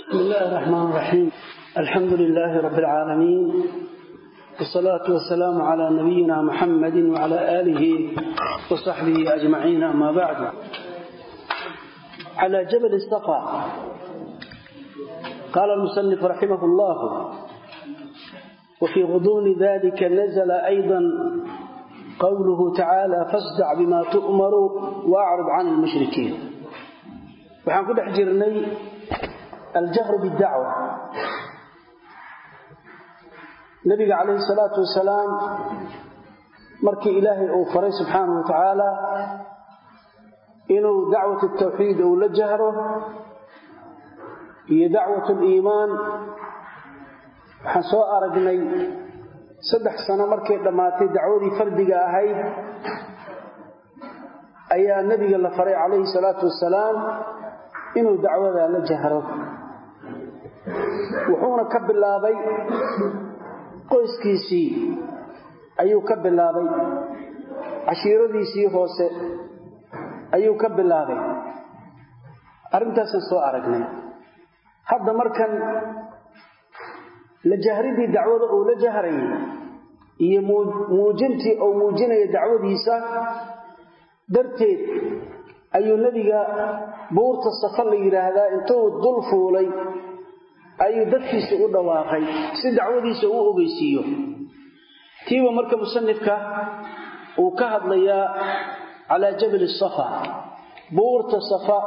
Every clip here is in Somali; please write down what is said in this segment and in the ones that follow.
بسم الله الرحمن الرحيم الحمد لله رب العالمين والصلاة والسلام على نبينا محمد وعلى آله وصحبه أجمعين أما بعد على جبل الصفا قال المصنف رحمه الله وفي غضون ذلك نزل أيضا قوله تعالى فاصدع بما تؤمر وأعرض عن المشركين aljahru bidacwa nabiga calayhi salaatu wasalaam markii ilaahay uu faray subxaanahu wa tacaala inuu dacwat tawxiid uu la jahro iyo dacwat liimaan waxaan soo aragnay saddex sano markay dhammaatay dacwadii fardiga ahayd ayaa nebiga la faray calayhi salaatu wasalaam inuu dacwadaa la jahro wuxuuna ka bilaabay qoyskiisii ayuu ka bilaabay. Cashiiradiisii hoose ayuu ka bilaabay. Arrintaasaan soo aragnay. Hadda markan la jahridii dacwada uu la jahrayay iyo muujintii uu muujinaya dacwadiisa darteed ayuu nebiga buurta safa la yidhaahdaa intuu dul fuulay ayuu dadkiisa u dhawaaqay si dacwadiisa uu ogeysiiyo. Tiiba marka musanifka uu ka hadlayaa calaa jabali safa buurta safa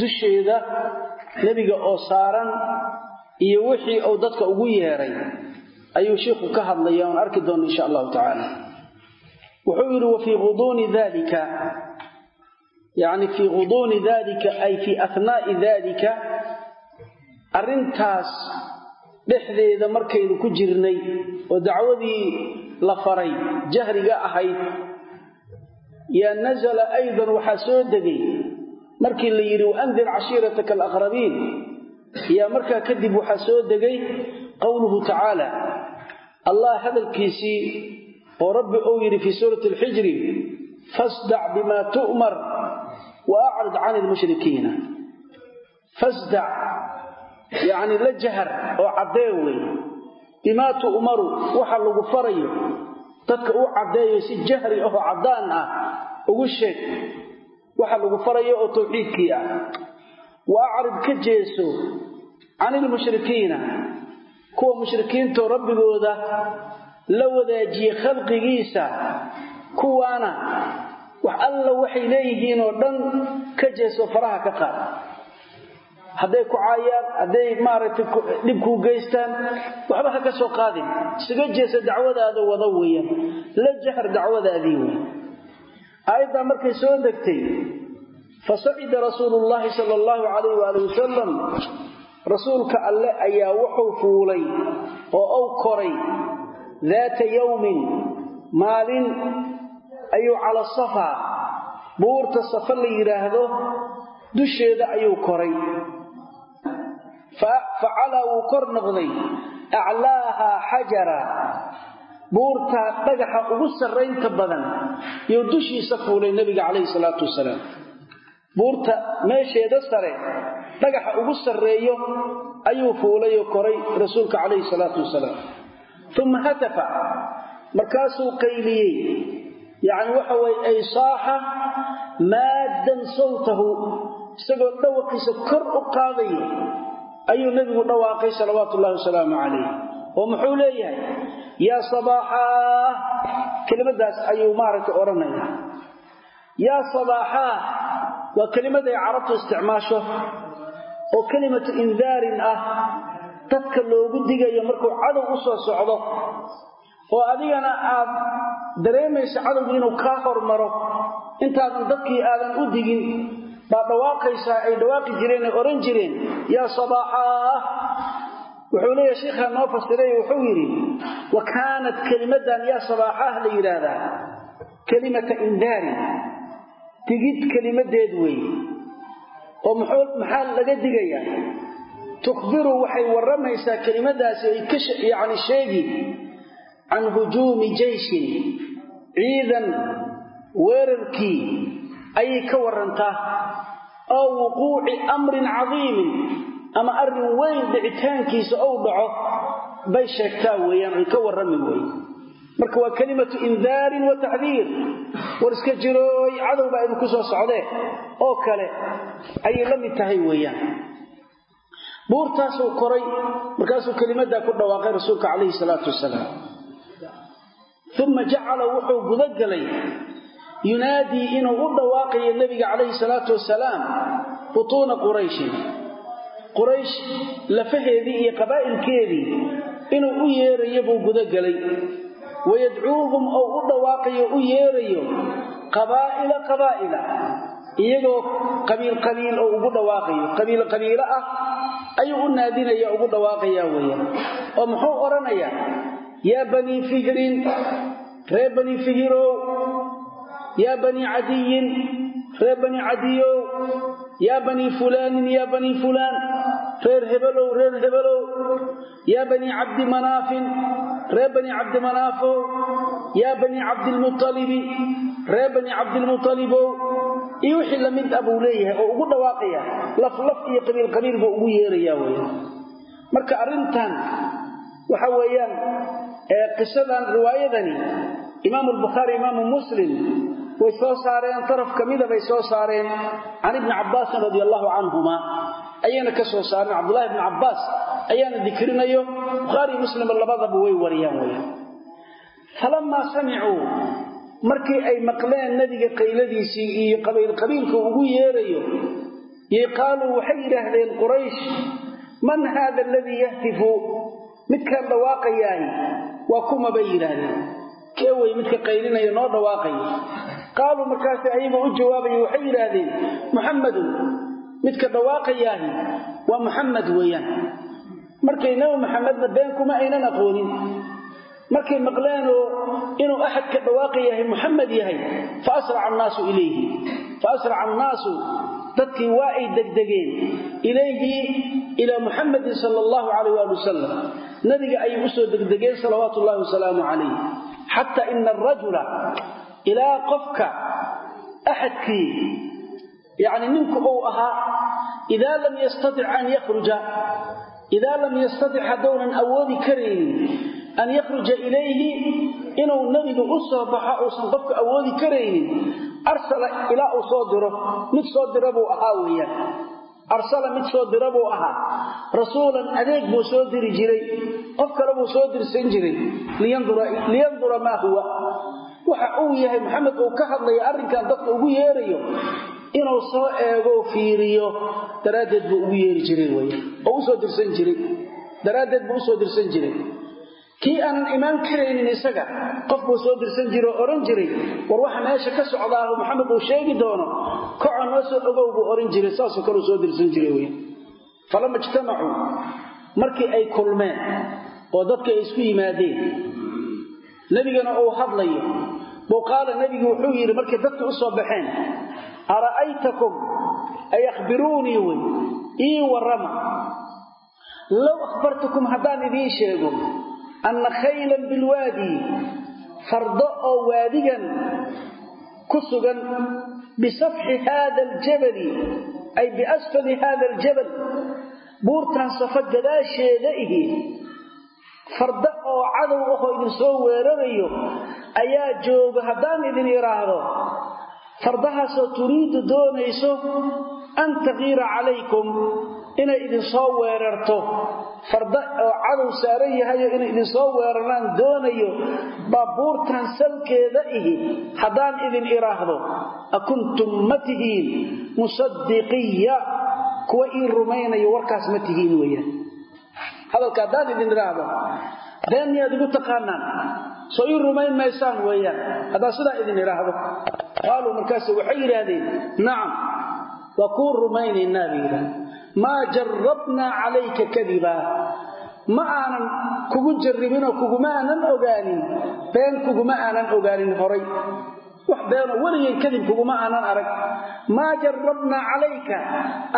dusheeda nebiga oo saaran iyo wixii uu dadka ugu yeeray ayuu sheikhu ka hadlaya oon arki doona insha allahu tacaala. Wuxuu yidhi wa fii guduuni dalika yani fii guduuni dalika ay fii ahnaai dalika arrintaas dhexdeeda markaynu ku jirnay oo dacwadii la faray jahriga ahayd yaa nazala aydan waxaa soo degay. Markii la yidhi waandir cashiirataka alaqrabiin yaa markaa kadib waxaa soo degay qowluhu tacaala. Allah hadalkiisii oo rabbi uu yidhi fii suurati alxijri fasdac bimaa tu'mar wa acrid can ilmushrikiina fasdac yacni la jahar oo caddee wey bimaa tu'maru waxa lagu farayo dadka u caddeeyo si jahri ahoo caddaan ah ugu sheeg waxa lagu farayo oo tawxiidkii ah. Wa acrid ka jeeso can ilmushrikiina kuwa mushrikiintoo rabbigooda la wadaajiye khalqigiisa kuwaana wax alla waxay leeyihiin oo dhan ka jeeso faraha ka qaad hadday ku caayaan hadday maaragtay dhibkuu geystaan waxba ha ka soo qaadin. Isaga jeesa dacwadaada wada weeyaan. La jahar dacwadaadii wey aayaddaa markay soo degtay fasacida rasuulu llaahi sala allahu calayh waali wasalam rasuulka alle ayaa wuxuu fuulay oo uu koray daata yowmin maalin ayuu cala safa buurta safa la yidhaahdo dusheeda ayuu koray facalaa wuu kor noqday aclaahaa xajara buurtaa dhagaxa ugu sarraynta badan yuu dushiisa fuulay nebiga calayhi salaatu wasalaam. Buurta meesheeda sare dhagaxa ugu sarreeyo ayuu fuulay oo koray rasuulka calayhi salaatu wasalaam. Uma hatafa markaasuu qayliyey yacni waxa weye ay saaxa maaddan sawtahu isagoo dhawaqiisa kor u qaadaya ayuu nebigu dhawaaqay salawaatu ullahi wasalaamu calayh. Oo muxuu leeyahay yaa sabaaxaa kelimadaas ayuu maaragtay odhanaya. Yaa sabaaxaa waa kelimad ay carabtu isticmaasho oo kelimatu indaarin ah dadka loogu digayo markuu cadow u soo socdo. Oo adigana aad dareemayso cadowgu inuu kaa hormaro intaadan dadkii aadan u digin baad dhawaaqaysaa ay dhawaaqi jireen ay odhan jireen yaa sabaaxaa wuxuu leeyahay sheikhaa noo fasiray wuxuu yidhi wa kaanat kelimadan yaa sabaaxaah la yidhaahdaa. Kelimata indaarin digid kelimadeed weeye oo maxaa laga digayaa? Tukhbiru waxay warramaysaa kelimadaasi ay ka yacni sheegi can hujuumi jeyshin ciidan weerarkii ayay ka warantaa oo wuquuci amrin cadiimin ama arrin weyn dhicitaankiisa ou dhaco bay sheegtaa weeyaan oy ka warrami weeye marka waa kelimatu indaarin wa taxdiir. War iska jirooy cadow baa idinku soo socdee oo kale ayay la mid tahay weeyaan. Buurtaasuu koray markaasuu kelimaddaa ku dhawaaqay rasuulka calayhi salaatu wasalaam. Uma jacala wuxuu gudagelay yunaadii inuu u dhawaaqayo nebiga calayhi salaatu wasalaam butuuna qurayshin quraysh lafaheedii iyo qabaa'ilkeedii inuu u yeerayo buu gudagelay wayadcuuhum ou u dhawaaqayo u yeerayo qabaa'ila qabaa'ila iyagoo qabiil qabiil oo ugu dhawaaqayo. Qabiil qabiilo ah ayuu u naadinaya ugu dhawaaqayaa weeyaan. Oo muxuu odhanayaa yaa banii fihrin reer banii fihirow yaa banii cadiyin reer banii cadiyow yaa banii fulaanin yaa banii fulaan reer hebelow reer hebelow yaa banii cabdi manaafin reer banii cabdi manaafow yaa banii cabdilmualibi reer banii cabdilmualibow iyo wixii la mid ah buu leeyahay oo ugu dhawaaqaya laflaf iyo qabiil qabiil buu ugu yeerayaa weya marka arrintan waxa weeyaan qisadan riwaayadani imaamu albukhaari imaamu muslim way soo saareen taraf ka mida bay soo saareen. Can ibni cabbaasin radi allahu canhuma ayayna ka soo saareen. Cabdullahi ibni cabbaas ayaana dikrinayo bukhaari muslim labadaba way wariyaan weyaan falamaa samicuu markii ay maqleen nebiga qayladiisii iyo qabiilqabiilka ugu yeerayo yay qaaluu waxay yidhaahdeen quraysh man haada aladii yahtifu? Midkaan dhawaaqayaahi waa kuma bay yidhaahdeen. Kee wey midka qaylinaya noo dhawaaqaya qaaluu markaasi ayaga u jawaabaya waxay yidhaahdeen muxammadun midka dhawaaqayaahi waa muxamed weeyaan markay nabi maxamedna been kuma aynan aqoonin markay maqleenoo inuu axadka dhawaaqi yahay muxamed yahay fa asraca annaasu ilayhi fa asraca annaasu dadkii waa ay degdegeen ilayhi ilaa muxamedin sala allahu calayh waali wasalam nabiga ayay u soo degdegeen salawaatu ullahi wasalaamu calayh xataa ina arajula ilaa qofka axadkii yacni ninku uu ahaa idaa lam yastatic an yakhruja idaa lam yastatic haddounan awoodi karaynin an yakhruja ilayhi inuu nebigu u soo baxo uusan qofku awoodi karaynin arsala ilaa uu soo diro. Mid soo dira buu ahaa weeyaan. Arsala mid soo dira buu ahaa. Rasuulan adeeg buu soo diri jiray. Qof kale buu soo dirsan jiray. Liyandura maa huwa waxa uu yahay maxamed uu ka hadlaya arrinkan dadka ugu yeerayo inuu soo eego fiiriyo daraaddeed buu ugu yeeri jiray weeyaan oo u soo dirsan jiray. Daraaddeed buu u soo dirsan jiray. Kii aanan imaan karaynin isaga qof buu soo dirsan jira oo odhan jiray war waxa meesha ka socdaahu maxamed uu sheegi doono koco noo soo ogow buu odhan jiray. Saasoo kale uu soo dirsan jiray wey falama ijtamacuu markii ay kulmeen oo dadka ay isku yimaadeen nebigana uu hadlayo qaala nebigu wuxuu yidhi markay dadka u soo baxeen ara'aytakum ay akhbiruunii wey ii warrama. Low akhbartukum haddaan idiin sheego anna khaylan bilwaadi fardo oo waadigan ku sugan bisafxi haada aljabali ay biasfali haada aljabal buurtan safa gadaasheeda ihi fardo oo cadow ahoo idin soo weerarayo ayaa jooga haddaan idin idhaahdo fardahaasoo turiidu doonayso an taqiira calaykum inay idin soo weerarto. Farda oo cadow saaran yahayo inay idin soo weeraraan doonayo baabuurtan salkeeda ihi haddaan idin idhaahdo akuntum ma tihiin musadiqiya kuwa ii rumaynayo warkaas ma tihiin weeyaan hadalka haddaan idin idhaahdo been miyaad igu taqaanaan? Soo ii rumayn maysaan weeyaan. Haddaan sidaa idin idhaahdo. Qaaluu markaas waxay yidhaahdeen nacam waa kuu rumaynaynaa bay yidhahdeen maa jarabnaa calayka kadiba? Ma aanan kugu jarribinoo kuguma aanan ogaanin. Been kuguma aanan ogaanin horay wax beenoo weligeen kadib kuguma aanan arag. Maa jarabnaa calayka?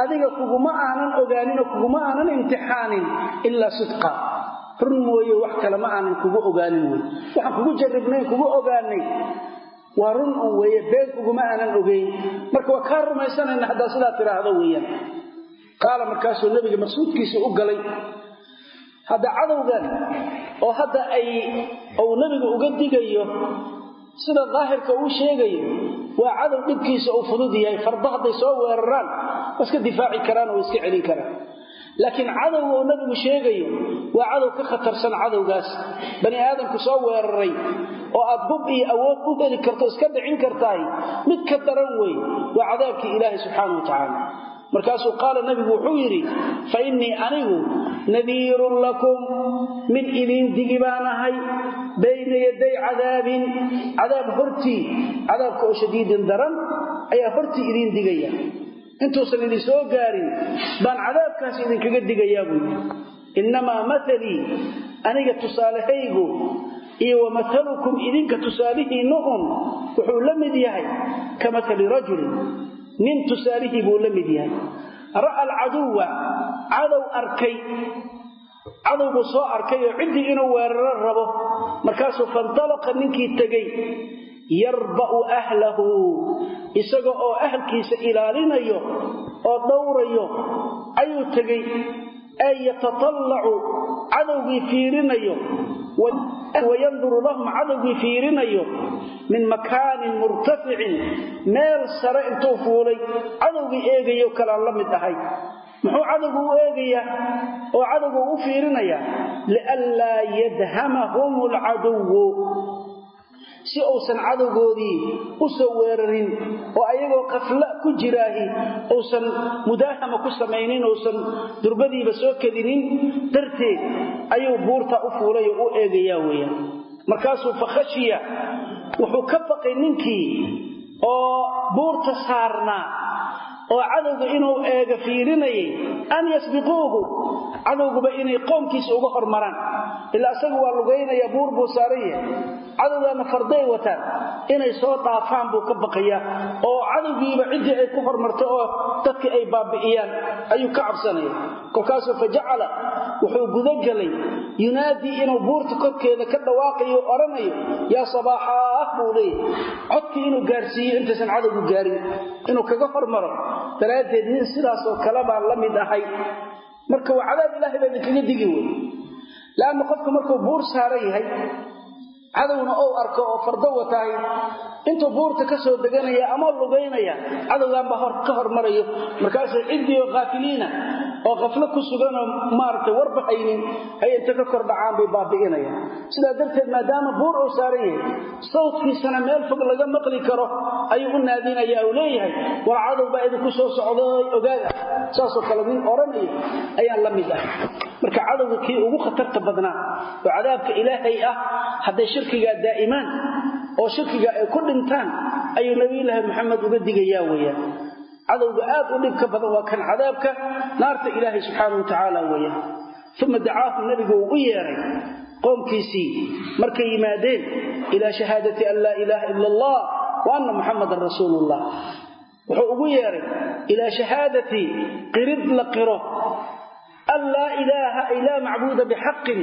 Adiga kuguma aanan ogaaninoo kuguma aanan imtixaanin ilaa sidqa. Run mooye wax kale ma aanan kugu ogaanin wey waxaan kugu jarribnay kugu ogaanay waa run un weeye been kuguma aanan ogeyn. Marka waa kaa rumaysanayna haddaa sidaa tidhaahdo weeyaan. Qaala markaasuu nebiga maqsuudkiisii u galay hadda cadowgan oo hadda ay uu nebiga uga digayo sida daahirka uu sheegayo waa cadow dhibkiisa uu fudud yahay fardo hadday soo weeraraan waa iska difaaci karaan oo iska celin karaan. Laakiin cadowga uu nebigu sheegayo waa cadow ka khatarsan cadowgaas. Bani aadamku soo weeraray oo aad hub iyo awood u heli karto iska dhicin kartahay mid ka daran wey waa cadaabkii ilaahay subxaanau wa tacaala markaasuu qaala nebigu wuxuu yidhi fa innii anigu nadiirun lakum mid idiin digi baan ahay bayna yaday cadaabin cadaab hortii cadaabka oo shadiidin daran ayaa hortii idiin digaya. Intuusan idin soo gaarin baan cadaabkaas idinkaga digayaa buu yidhi. Innamaa matalii aniga tusaalehaygu iyo wa matalukum idinka tusaalihiinnu un wuxuu la mid yahay ka matali rajulin nin tusaalihii buu la mid yahay. Ra'a alcaduwa cadow arkay. Cadow buu soo arkay oo ciddii inuu weeraro rabo. Markaasuu fantalaqa ninkii tegey yarba'u ahlahu. Isaga oo ahalkiisa ilaalinayo oo dhowrayo ayuu tegey ay yatatallacu cadowgii fiirinayo wayanduru lahum cadowgii fiirinayo min makaanin murtaficin meel sare intuu fuulay cadowgii eegayo kalaan la mid ahay. Muxuu cadowgu u eegayaa oo cadowgu u fiirinayaa? Lianlaa yadhamahum alcaduwu si uusan cadowgoodii u soo weerarin oo ayagoo qafla ku jiraahi uusan mudaahama ku samaynin uusan durbadiiba soo kadinin darteed ayuu buurta u fuulay oo u eegayaa weeyaan. Markaasuu fakhashiya wuxuu ka baqay ninkii oo buurta saarnaa oo cadowga inuu eega fiirinayay an yasbiquuhu cadowguba inay qoomkiisa uga hormaraan. Ilaa isagu waa lugaynaya buur buu saaran cadowgaana farday wataan inay soo dhaafaan buu ka baqayaa. Oo cadowgiiba ciddii ay ku hormarto oo dadkii ay baabi'iyaan ayuu ka cabsanaya kolkaasuu fa wuxuu gudagelay yunaadii inuu buurta korkeeda ka dhawaaqayo odhanayo yaa sabaaxaah buu leeyahy codkii inuu gaarsiiyo intaysan cadowgu gaarin inuu kaga hormaro daraaddeed nin sidaasoo kale baan la mid ahay. Marka waa cadaab ilaahay baa idinkaga digi wey leanna qofku markuu buur saaran yahay cadowna ou arko oo fardo watahay intuu buurta ka soo deganaya ama lugaynaya cadowgaanba ka hormarayo. Markaasay ciddii oo oo qaflo ku suganoo maaragtay warba haynin ay inta ka kor dhacaan bay baabi'inayaan. Sidaa darteed maadaama buur uu saaran yahay sawdkiisana meel fog laga maqli karo ayuu u naadinaya uu leeyahay war cadow baa idinku soo socday ogaada saasoo kale nin odhanaya ayaan la mid ah. Marka cadowga kii ugu khatarta badnaa oo cadaabka ilaahay ah hadday shirkigaa daa'imaan oo shirkiga ay ku dhintaan ayuu nabiyulaahi maxamed uga digayaa weeyaan cadowga aad u dhibka badan waa kan cadaabka naarta ilaahay subxaanau wa tacaala weeyaan uma dacaahu nebigu uu yeeray qoomkiisii markay yimaadeen ilaa shahaadati an laa ilaaha ila allah wa anna muxamadan rasuulullah. Wuxuu ugu yeeray ilaa shahaadati qirid la qiro an laa ilaaha ay laa macbuuda bixaqin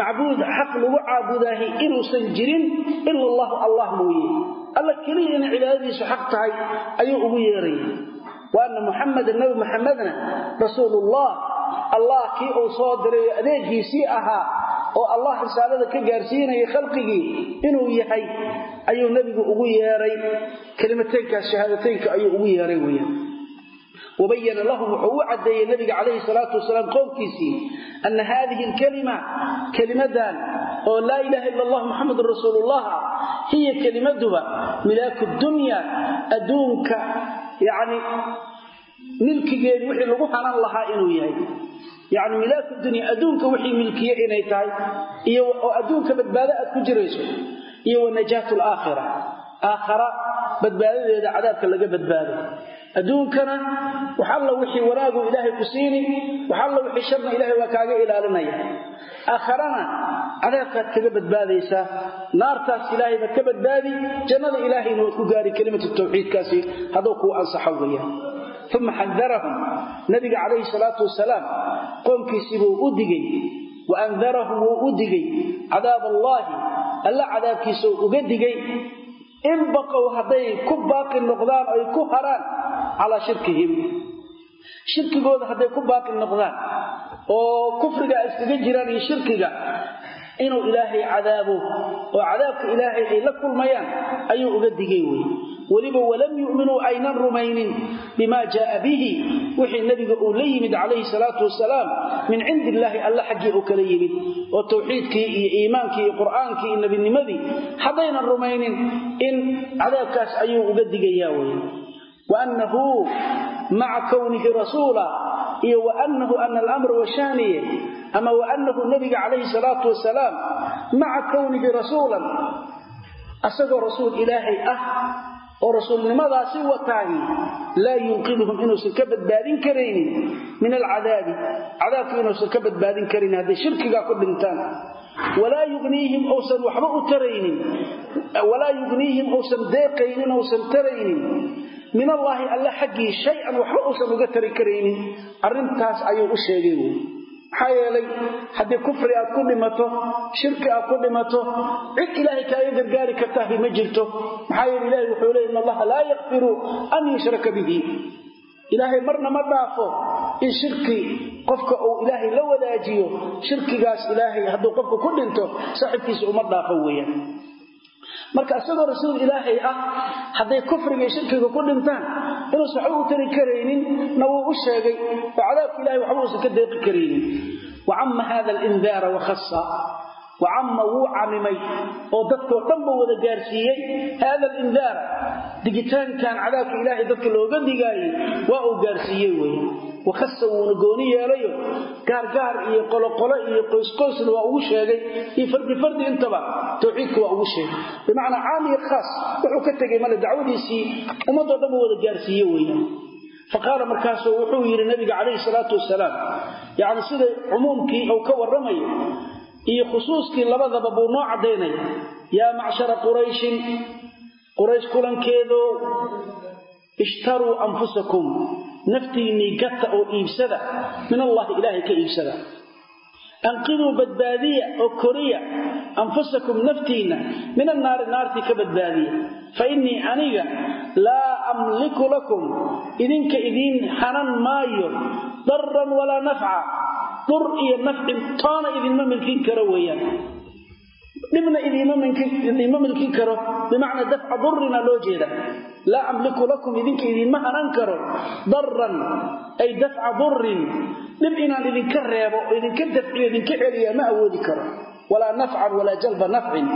macbuud xaq lagu caabudaahi inuusan jirin ila allahu allah mooye alla keliya inay cibaadadiisu xaq tahay ayuu ugu yeeraya wa anna muxamadan nabi muxamedna rasuulullah allah kii uu soo diray adeegiisii ahaa oo allah risaalada ka gaarsiinaya khalqigii inuu yahay ayuu nebigu ugu yeeray kelimateynkaas shahaadateynka ayuu ugu yeeray weyaan wabayana lahum wuxuu u caddeeyey nabiga calayhi salaatu wasalaam qoomkiisii anna haadihi alkalima kelimadan oo laa ilaha ila allah muxamadun rasuulullah ah hiya kelimaduba milaaku dunya adduunka yacni milkigeedi wixii lagu hanan lahaa inuu yahay yacni milaaku dunya adduunka wixii milkiye inay tahay oo adduunka badbaado aad ku jirayso iyo wa najaatu alaakhira aakhara badbaadadeeda cadaabka laga badbaado adduunkana wax alla wixii wanaagu ilaahay ku siini wax alla wixii sharna ilaahay waa kaaga ilaalinaya. Aakharana cadaabkaad kaga badbaadaysaa naartaas ilaahay baad ka badbaadi jannada ilaahayna waad ku gaari kelimatu tawxiidkaasi hadduu kuu ansaxo weeyaan uma xadarahum nabiga calayhi salaatu wasalaam qoomkiisii buu u digay wa andarahum wuu u digay cadaab allaahi alla cadaabkiisau uga digay. In baqow hadday ku baaqi noqdaan oy ku haraan calaa shirkihim shirkigooda hadday ku baaqi noqdaan oo kufriga iskaga jiraan iyo shirkiga inuu ilaahay cadaabo oo cadaabka ilaahay ay la kulmayaan ayuu uga digay wey weliba walam yu'minuu aynan rumaynin bima jaaa bihi wixii nebiga uu la yimid calayhi salaatu wasalaam min cindi illaahi alla xaggii uu kala yimid oo tawxiidkii iyo iimaankii iyo qur'aankii iyo nebinimadii haddaynan rumaynin in cadaabkaas ayuu uga digayaa wey waannahu maca kownihi rasuula iyo waanahu ana alamra washaaniye ama waanahu nebiga calayhi salaatu wasalaam maca kownihi rasuulan asagoo rasuul ilaahay ah oo rasuulnimadaasi wataahi laa yunqidhum inuusan ka badbaadin karaynin min alcadaabi cadaabka inuusan ka badbaadin karaynin hadday shirkigaa ku dhintaan walaa yugniihim uusan waxba u taraynin walaa yugniihim uusan deeqaynin uusan taraynin min allaahi alla xaggii shay-an waxba uusan uga tari karaynin. Arrintaas ayuu u sheegay wey maxaa yeelay haddii kufri aad ku dhimato shirki aad ku dhimato cid ilaahay kaaga gargaari kartaahi ma jirto. Maxaa yeele ilahay wuxuu leey in allaha laa yakfiru an yushraka bihi. Ilaahay marna ma dhaafo in shirki qofka uu ilaahay la wadaajiyo. Shirkigaas ilaahay hadduu qofka ku dhinto saaxibkiisa uma dhaafo weeyaan marka isagoo rasuul ilaahay ah hadday kufriga iyo shirkiga ku dhintaan inuusan waxba u tari karaynin na wuu u sheegay oo cadaabka ilahay waxba uusan ka deeqi karaynin. Wa camma hada alindaara wakhasa wa camma wuu camimay oo dadkoo dhanba wada gaarsiiyey. Hada alindaara digitaankan cadaabka ilaahay dadka looga digaayey waa uu gaarsiiyey weye wakhasa wuuna gooni yeelayo gaargaar iyo qoloqolo iyo qoysqoysna waa ugu sheegay. Iyo fardi fardi intaba tawxiidka waa ugu sheegay. Bimacnaa caam iyo khaas wuxuu ka tegay male dacwadiisii ummadoo dhan u wada gaarsiiye weeyaan faqaala markaasuu wuxuu yidhi nabiga calayhi salaatu wasalaam yacni sida cumuumkii uu ka warramayo iyo khusuuskii labadaba buu noo caddaynaya. Yaa macshara qurayshin quraysh kulankeedo ishtaruu anfusakum. Naftiinnii gata oo iibsada. Min allahi ilaahay ka iibsada. Anqiduu badbaadiya oo koriya anfusakum naftiinna. Min annaari naartii ka badbaadiya. Fa innii aniga laa amliku lakum. Idinka idiin hanan maayo daran walaa nafca dur iyo nafcin toona idinma milkin karo weeyaan. Dhibna idiinma milkin karo. Bimacnaa dafca durrina loo jeeda. Laa amliku lakum idinka idiinma hanan karo daran ay dafca durrin. Dhib inaan idinka reebo idinka dafciyo idinka celiya ma awoodi karo. Walaa nafcan walaa jalba nafcin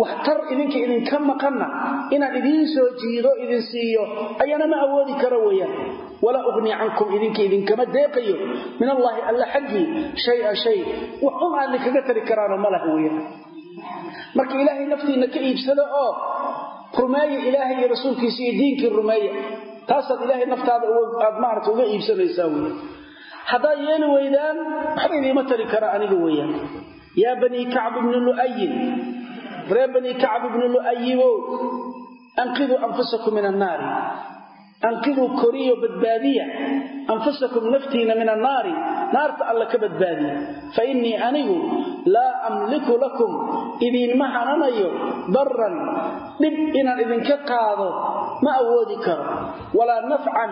wax tar idinka idinka maqanna inaan idiin soo jiido idin siiyo ayana ma awoodi karo weeyaan. Walaa uqni cankum idinka idinkama deeqayo. Min allaahi alla xaggii shay-a shay. Wax un aan idinkaga tari karaano ma lah weeyaan. Marka ilaahay naftiinna ka iibsada oo rumeeya ilaahay iyo rasuulkiisa iyo diinkii rumeeya taasaad ilaahay naftaada aad maarata uga iibsanaysaa weya haddaad yeeli weydaan waxba idiima tari kara aniga weeyaan. Yaa banii kacb ibni lu'ayin reer banii kacb ibni lu'ayibow anqiduu anfusakum min annaari anqiduu koriyo badbaadiya. Anfusakum naftiina min annaari naarta alla ka badbaadiya. Fa innii anigu laa amliku lakum. Idiinma hananayo daran dhib inaan idinka qaado ma awoodi karo. Walaa nafcan.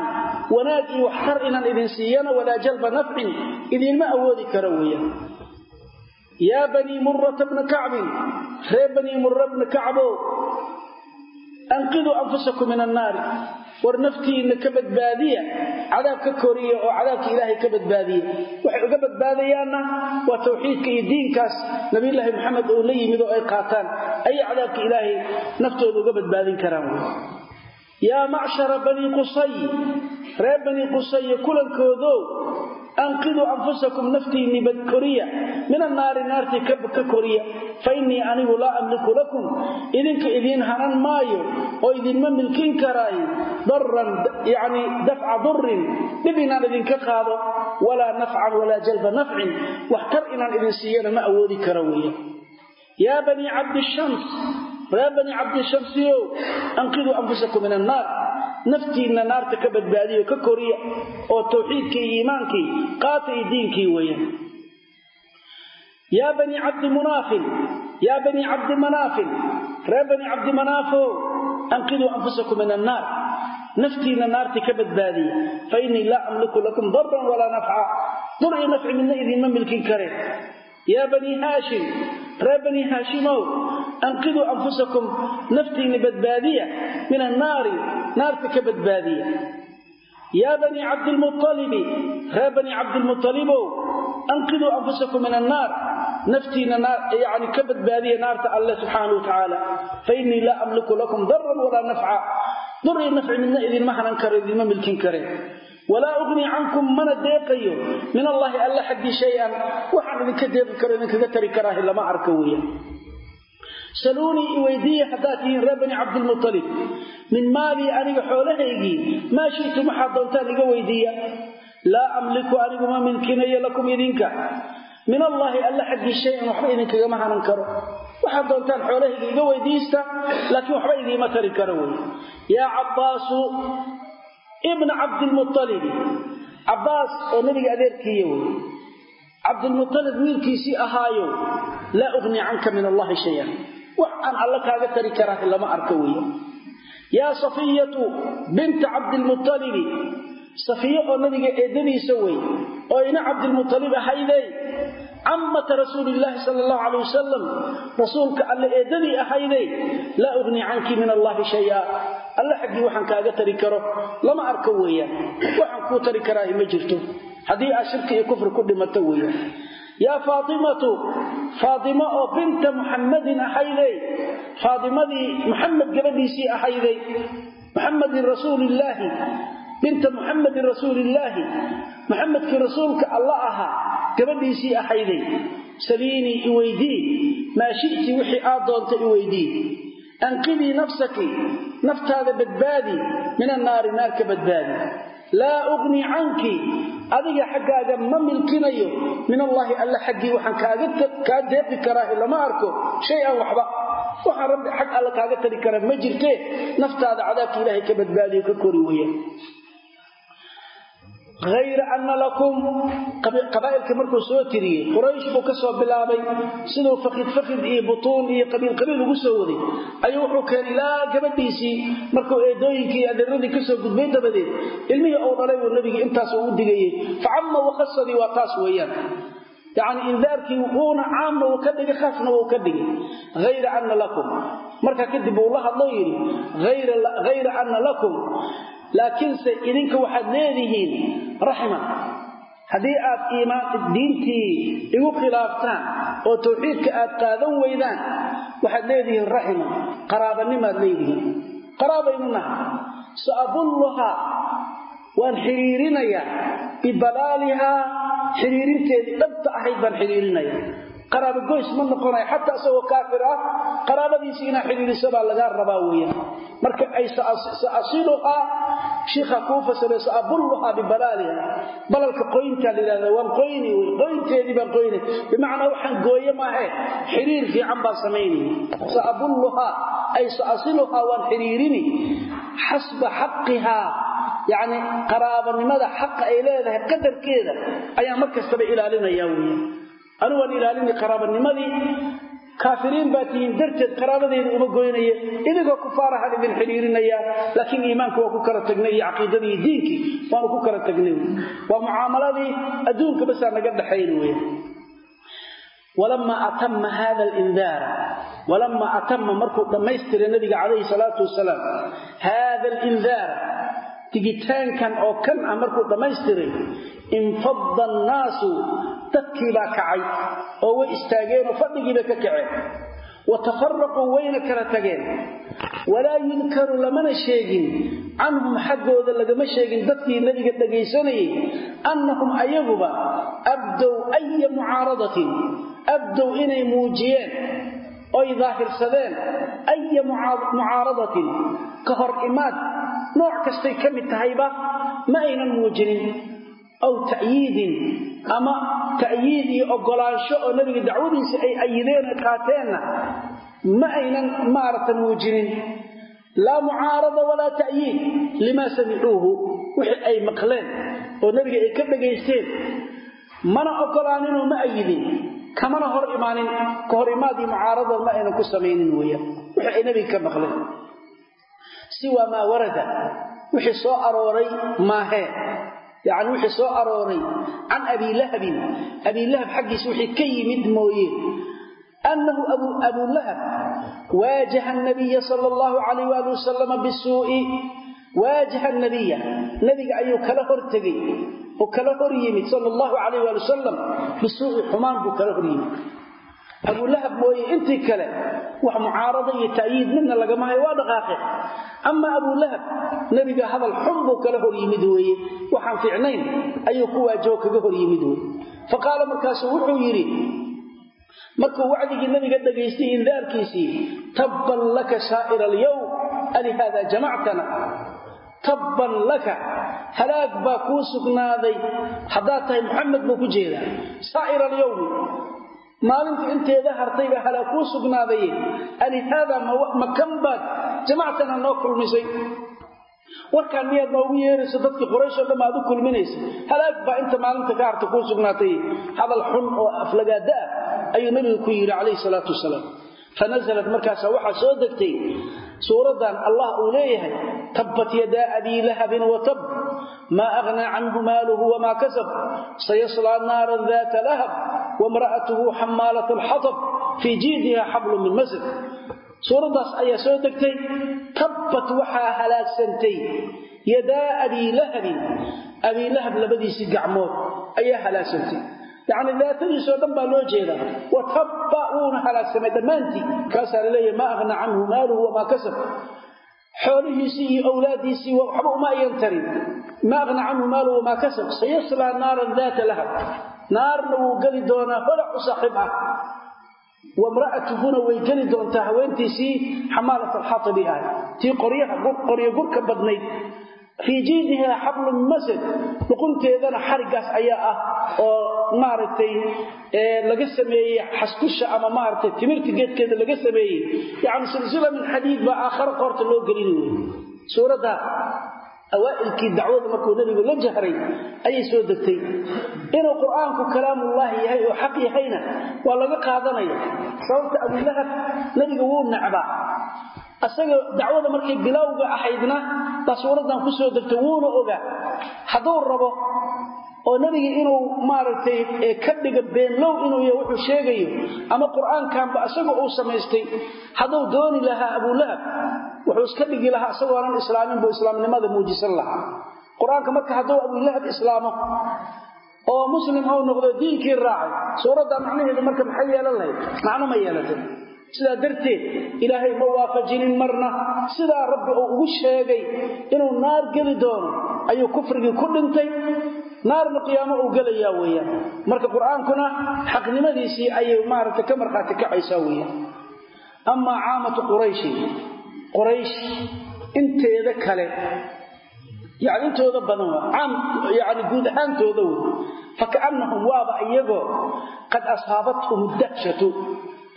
Wanaag iyo waxtar inaan idin siiyana walaa jalba nafcin. Idiinma awoodi karo weeyaan yaa banii murata bna kacbin reer banii murra bna kacbow anqiduu anfusakum min annaari war naftiinna ka badbaadiya cadaab ka koriya oo cadaabka ilaahay ka badbaadiya. Waxay uga badbaadayaanna waa tawxiidka iyo diinkaas nabiyulaahi maxamed oo la yimid oo ay qaataan. Ayay cadaabka ilaahay naftooda uga badbaadin karaan. Yaa macshara banii qusay reer banii qusay kulankoodow anqiduu anfusakum naftiinnii badkoriya min annaari naartii ka koriya fa innii anigu laa amliku lakum idinka idiin hanan maayo oo idinma milkin karaay daran yacni dafca durrin dhib inaan idinka qaado walaa nafcan walaa jalba nafcin wax tar inaan idin siiyana ma awoodi karo weeye yaa banii cabdishams reer banii cabdishamsiyow anqiduu anfusakum naftiinna naarta ka badbaadiyo ka koriya oo tawxiidkii iyo iimaankii qaata diinkii weeyaan. Yaa banii cabdi munaafin yaa banii cabdi manaafin reer banii cabdi manaafow anqiduu anfusakum min annaar naftiina naarti ka badbaadiya. Fa innii laa amliku lakum darran walaa nafca. Dur iyo nafci midna idinma milkin kareen yaa banii haashim reer banii haashimow anqiduu anfusakum naftiinna badbaadiya min annaari naarta ka badbaadiya. Yaa banii cabdilmualibi reer banii cabdilmualibow anqiduu anfusakum min annaar naftiina ka badbaadiya naarta alle subxaanau watacaala fa innii laa amliku lakum daran walaa nafca. Dur nafci midna idinma hanan karo idinma milkin kareen walaa ugnii cankum mana deeqayo min allaahi alla xaggii shay-an. Waxaan idinka deeqi karo idinkaga tari karaahi lama arka weeyaan saluunii iweydiiya haddaad tihiin reer bani cabdilmualib min maalii aniga xoolahaygii maa shi'tum waxaad doontaan iga weydiiya? Laa amliku anigu ma milkinayo lakum idinka. Min allaahi alla xaggii shay-an waxba idinkagama hanan karo. Waxaad doontaan xoolahayga iga weydiista laakiin waxba idiima tari karo wey yaa cabbaasu ibna cabdilmualibi cabbaas oo nabiga adeerkiiya wey. Cabdilmualib wiilkiisii ahaayo laa ugnii canka min allahi shayan. Wax aan alla kaaga tari karaa lama arka weya yaa safiyatu binta cabdilmualibi safiyo oo nabiga eedadiisa wey. Oo ina cabdilmualib ahaydey cammata rasuulilaahi sal allahu calay wasalam rasuulka alle eedadii ahayday laa ugnii canki min allaahi shaya. Alle xaggii waxaan kaaga tari karo lama arko weeyaan. Waxaan kuu tari karaahi ma jirto. Haddii aad shirki iyo kufri ku dhimato weeyaan. Yaa faatimatu faatimo oo binta muxammadin ahayday faatimadii muxamed gabadhiisii ahayday muxamedin rasuulillaahi binta muxamedin rasuulillaahi muxamedkii rasuulka alla ahaa gabadhiisii ahayday saliinii iweydii maa shi'ti wixii aad doonta iweydii anqidii nafsaki naftaada badbaadi min annaari naar ka badbaadi. Laa ugnii canki adiga xaggaaga ma milkinayo min allaahi alla xaggii waxaan kaa deeqi karaahi lama arko shay an waxba. Waxaan rabbi xag alla kaaga tari kara ma jirtee naftaada cadaabka ilaahay ka badbaadiyo ka kori weya hayra anna lakum qabaa'ilka markuu soo tiriyey quraysh buu ka soo bilaabay siduu fakid fakid iyo butuun iyo qabiilqabiil ugu soo waday ayuu wuxuu keenay ilaa gabadhiisii markuu eedooyinkii iyo adeeradii ka soo gudbay dabadeed ilmihii ou dhalay buu nabigii intaas uu digayey facamma wakhasadii waa taas weeyaan yacni indaarkii wuuna caamna wuu ka dhigay khaasna wuu ka dhigay hayra anna lakum. Markaa kadib uu la hadloo yidhi hayra anna lakum. Laakiinse idinka waxaad leedihiin raxima haddii aad diintii igu khilaaftaan oo tawxiidka aad qaadan weydaan waxaad leedihiin raxima qaraabanimaad leedihiin. Qaraabaynu naha saabulluhaa waan xidhiirinayaa bibalaalihaa xidhiirinteedii dhabta ahayd baan xidhiirinayaa qaraabo goys ma noqonaya xataa isagoo kaafir ah qaraabadiisii inaa xidhiiriso baa lagaa rabaa weeyaan. Marka ay saasiluhaa shiikha kuu fasiro saabulluhaa bibalaaliha balalka qoyntaa la yidhahda waan qoyni wey qoynteedii baan qoyni. Bimacnaa waxaan gooye maahe xiriir fiican baan samaynaya saabulluhaa ay saasiluhaa waan xiriirini. Xasba xaqihaa yacni qaraabanimada xaqa ay leedahay qadarkeeda ayaan mar kastaba ilaalinaya weya anigu waan ilaalini qaraabanimadii kaafiriin baa tihiin darteed qaraabadeeda uma goynaya idigoo kufaarahaan idin xidhiirinaya laakiin iimaanka waa ku kala tagnay iyo caqiidadii diinkii waanu ku kala tagnay. Waa mucaamaladii adduunka basaa naga dhaxayn weya walamaa atama hada alindaara walamaa atama markuu dhammaystiray nabiga calayhi salaatu wasalaam haada alindaara digitaankan oo kan ah markuu dhammaystiray infadda annaasu dadkiibaa kacay oo way istaageenoo fadhigiiba ka kaceen. Wa tafaraquu wayna kala tageen. Walaa yunkaru lamana sheegin canhum xaggooda lagama sheegin dadkii nebiga dhagaysanayay annahum ayaguba abdow aya mucaaradatin abdow inay muujiyeen oy daahirsadeen aya mucaaradatin ka hor imaad nooc kastay ka mid tahayba ma aynan muujinin aw ta'yiidin ama ta'yiid iyo oggolaansho oo nebiga dacwadiisa ay ayideen ay qaateenna ma aynan maaragta muujinin. Laa mucaarada walaa ta'yiid limaa samicuuhu wixii ay maqleen oo nebiga ay ka dhagaysteen mana oggolaaninoo ma ayidin kamana hor imaanin ka hor imaad iyo mucaarada ma aynan ku samaynin weeyaan wixii ay nebiga ka maqleen siwa maa warada. Wixii soo arooray maahee yacni wixii soo arooray can abiilahabin abiilahab xaggiisa wixii ka yimid mooye. Annahu abulahab waajaha nabiya sala allahu calayh waali wasalama bisuu'i. Waajaha nabiya nebiga ayuu kala hortegey oo kala hor yimid sala allahu calayh waali wasalam bisuu'i xumaan buu kala hor yimid abulahab mooye intii kale wax mucaarado iyo ta'yiid midna lagama hayo waa dhaqaaqe. Ama abulahab nebiga hadal xun buu kala hor yimid weeye. Waxaan fiicnayn ayuu ku waajaho kaga hor yimid weye fa qaala markaasuu wuxuu yidhi markuu wacdigii nabiga dhagaystay indaarkiisii tabban laka saa'ira alyowm alihaada jamactana. Tabban laka halaag baa kuu sugnaaday. Haddaad tahay muxamed buu ku jeedaa. Saa'ira alyowmi maalinta inteeda hartayba halaag kuu sugnaadaye alihaada makan baad jamactana noo kulmisay. Warkaan miyaad noogu yeerayso dadkii quraysh oo dham aad u kulminaysa halaag baa inta maalinta ka harta kuu sugnaatay. Hadal xun oo aflagaada ah ayuu nabigu ku yidhi calayhi salaatu wasalaam. Fanasalat markaasa waxaa soo degtay suuraddan allah uu leeyahay tabbat yadaa abii lahabin watab maa aghnaa canhu maaluhu wamaa kasab sayaslaa naaran daata lahab wamra'atuhu xamaalat alxatab fii jiidiha xablun min masad suuraddaas ayaa soo degtay tabbat waxaa halaagsantay yadaa abii lahabin abii lahab labadiisii gacmood ayaa halaagsantay yacni daatadiisoo dhan baa loo jeedaa wa tabba wuuna halaagsamay dhammaantii kaasaa la leeyahay maa aghna canhu maaluhu wamaa kasab xoolihiisii iyo owlaadiisii waxba uma ayan tarin. Maa aghna canhu maaluhu wamaa kasab. Sayaslaa naaran daata lahab naarna wuu geli doonaa holac u saaxiib ah. Wamra'atuhuna way geli doontaa haweentiisii xamaalat alxatabi ah. Tii qoryo gurka badnayd fii jiidiha xablun masad luqunteedana xarigaas ayaa ah oo maaragtay laga sameeyey xaskusha ama maaragtay timirta geedkeeda laga sameeyey. Yacni silsila min xadiid baa aakhare qoorta loo gelini wey suuradda awaa'ilkii dacwada markuu nebigu la jahray ayay soo degtay. Inuu qur'aanku kalaamullaahi yahay oo xaq yahayna waa laga qaadanaya. Sababta abulahab nebiga wuu necbaa asaga dacwada markay bilowga ahaydna baa suuraddan ku soo degtay wuuna ogaa hadduu rabo oo nebiga inuu maaragtay ka dhiga beenlow inuu yahay wuxuu sheegayo ama qur'aankanba isaga uu samaystay hadduu dooni lahaa abulahab wuxuu iska dhigi lahaa isagoonan islaamin buu islaamnimada muujisan lahaa. Qur'aanka marka hadduu abulahab islaamo oo muslim ou noqdo diinkii raacay suuradda macnaheedu marka maxay yeelan lahayd? Macno ma yeelatay sidaa darteed ilaahay ma waafajinin marna. Sidaa rabbi uu ugu sheegay inuu naar geli doono ayuu kufrigii ku dhintay. Naarna qiyaamo uu gelayaa weeyaan. Marka qur'aankuna xaqnimadiisii ayay maaragtay ka markhaati kacaysaa weeyaan. Amaa caamatu qurayshi. Quraysh inteeda kale yani intooda badan waa caam yani guud ahaantooda wey fakaannahum waaba iyagoo qad asaabathum dahshatu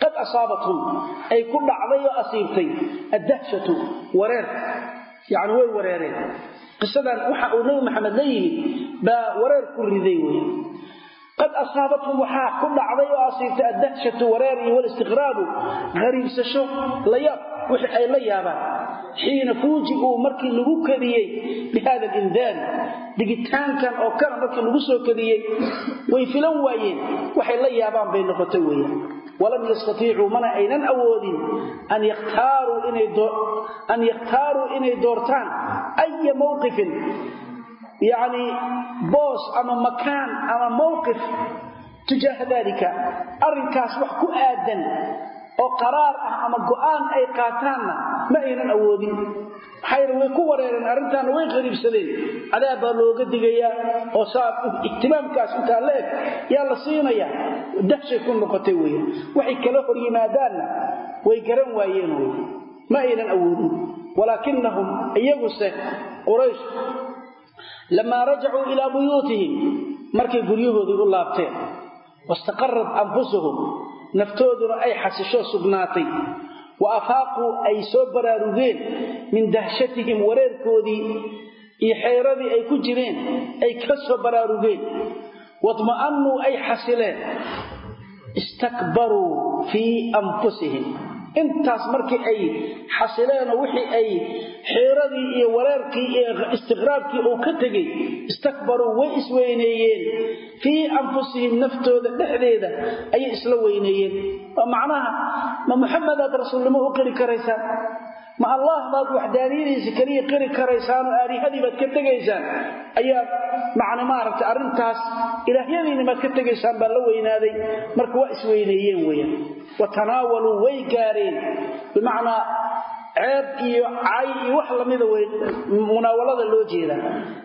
qad asaabathum ay ku dhacday oo asiibtay. Addahshatu wareer. Yani way wareereen. Qisadan waxa uu nabi maxamed la yimid baa wareer ku riday wey qad asaabathum waxaa ku dhacday oo asiibtay addahshatu wareer iyo walistiqraabu. Hariibsasho layaab wixii ay la yaabaan. Xiina fuuji'uu markii lagu kadiyey bihada alindaari digitaankan oo kana markii lagu soo kadiyey way filan waayeen. Waxay la yaabaan bay noqotay weeyaan walam yastatiicuu mana aynan awoodin an yakhtaaruu inay doortaan aya mawqifin yacni boos ama makaan ama mawqif tujaaha dalika arrinkaas wax ku aadan oo qaraar ah ama go'aan ay qaataanna ma aynan awoodin. Maxaa way ku wareereen arrintaana way qariibsadeen. Cadaab baa looga digayaa oo saa ihtimaamkaas intaa la eg yaa la siinayaa? Dahshay ku noqotay weya waxay kala hor yimaadaanna way garan waayeen wey ma aynan awoodin. Walaakinahum iyaguse quraysh lamaa rajacuu ilaa buyuutihim markay guryahoodii u laabteen. Wastaqarad anfusuhum. Naftooduna ay xasisho sugnaatay wa afaaquu ay soo baraarugeen min dahshatihim wareerkoodii iyo xeeradii ay ku jireen ay ka soo baraarugeen. Wadma'annuu ay xasileen. Istakbaruu fii anfusihim intaas markii ay xasileenoo wixii ay xiiradii iyo wareerkii iyo istiqraabkii uu ka tegey istakbaruu way isweyneeyeen. Fii anfusihim naftooda dhexdeeda ayay isla weyneeyeen. Oo macnaha ma muxamedaad rasuulnimo u qiri karaysaan ma allah baad waxdaaniyadiisa keliya qiri karaysaan oo aalihadii baad ka tegaysaan? Ayaad macna maaragtay arrintaas ilaahyadiina baad ka tegaysaan baa la weynaaday. Marka waa isweyneeyeen weeyaan. Wa tanaawaluu way gaareen. Bimacnaa ceeb iyo cay iyo wax lamida wey munaawalada loo jeeda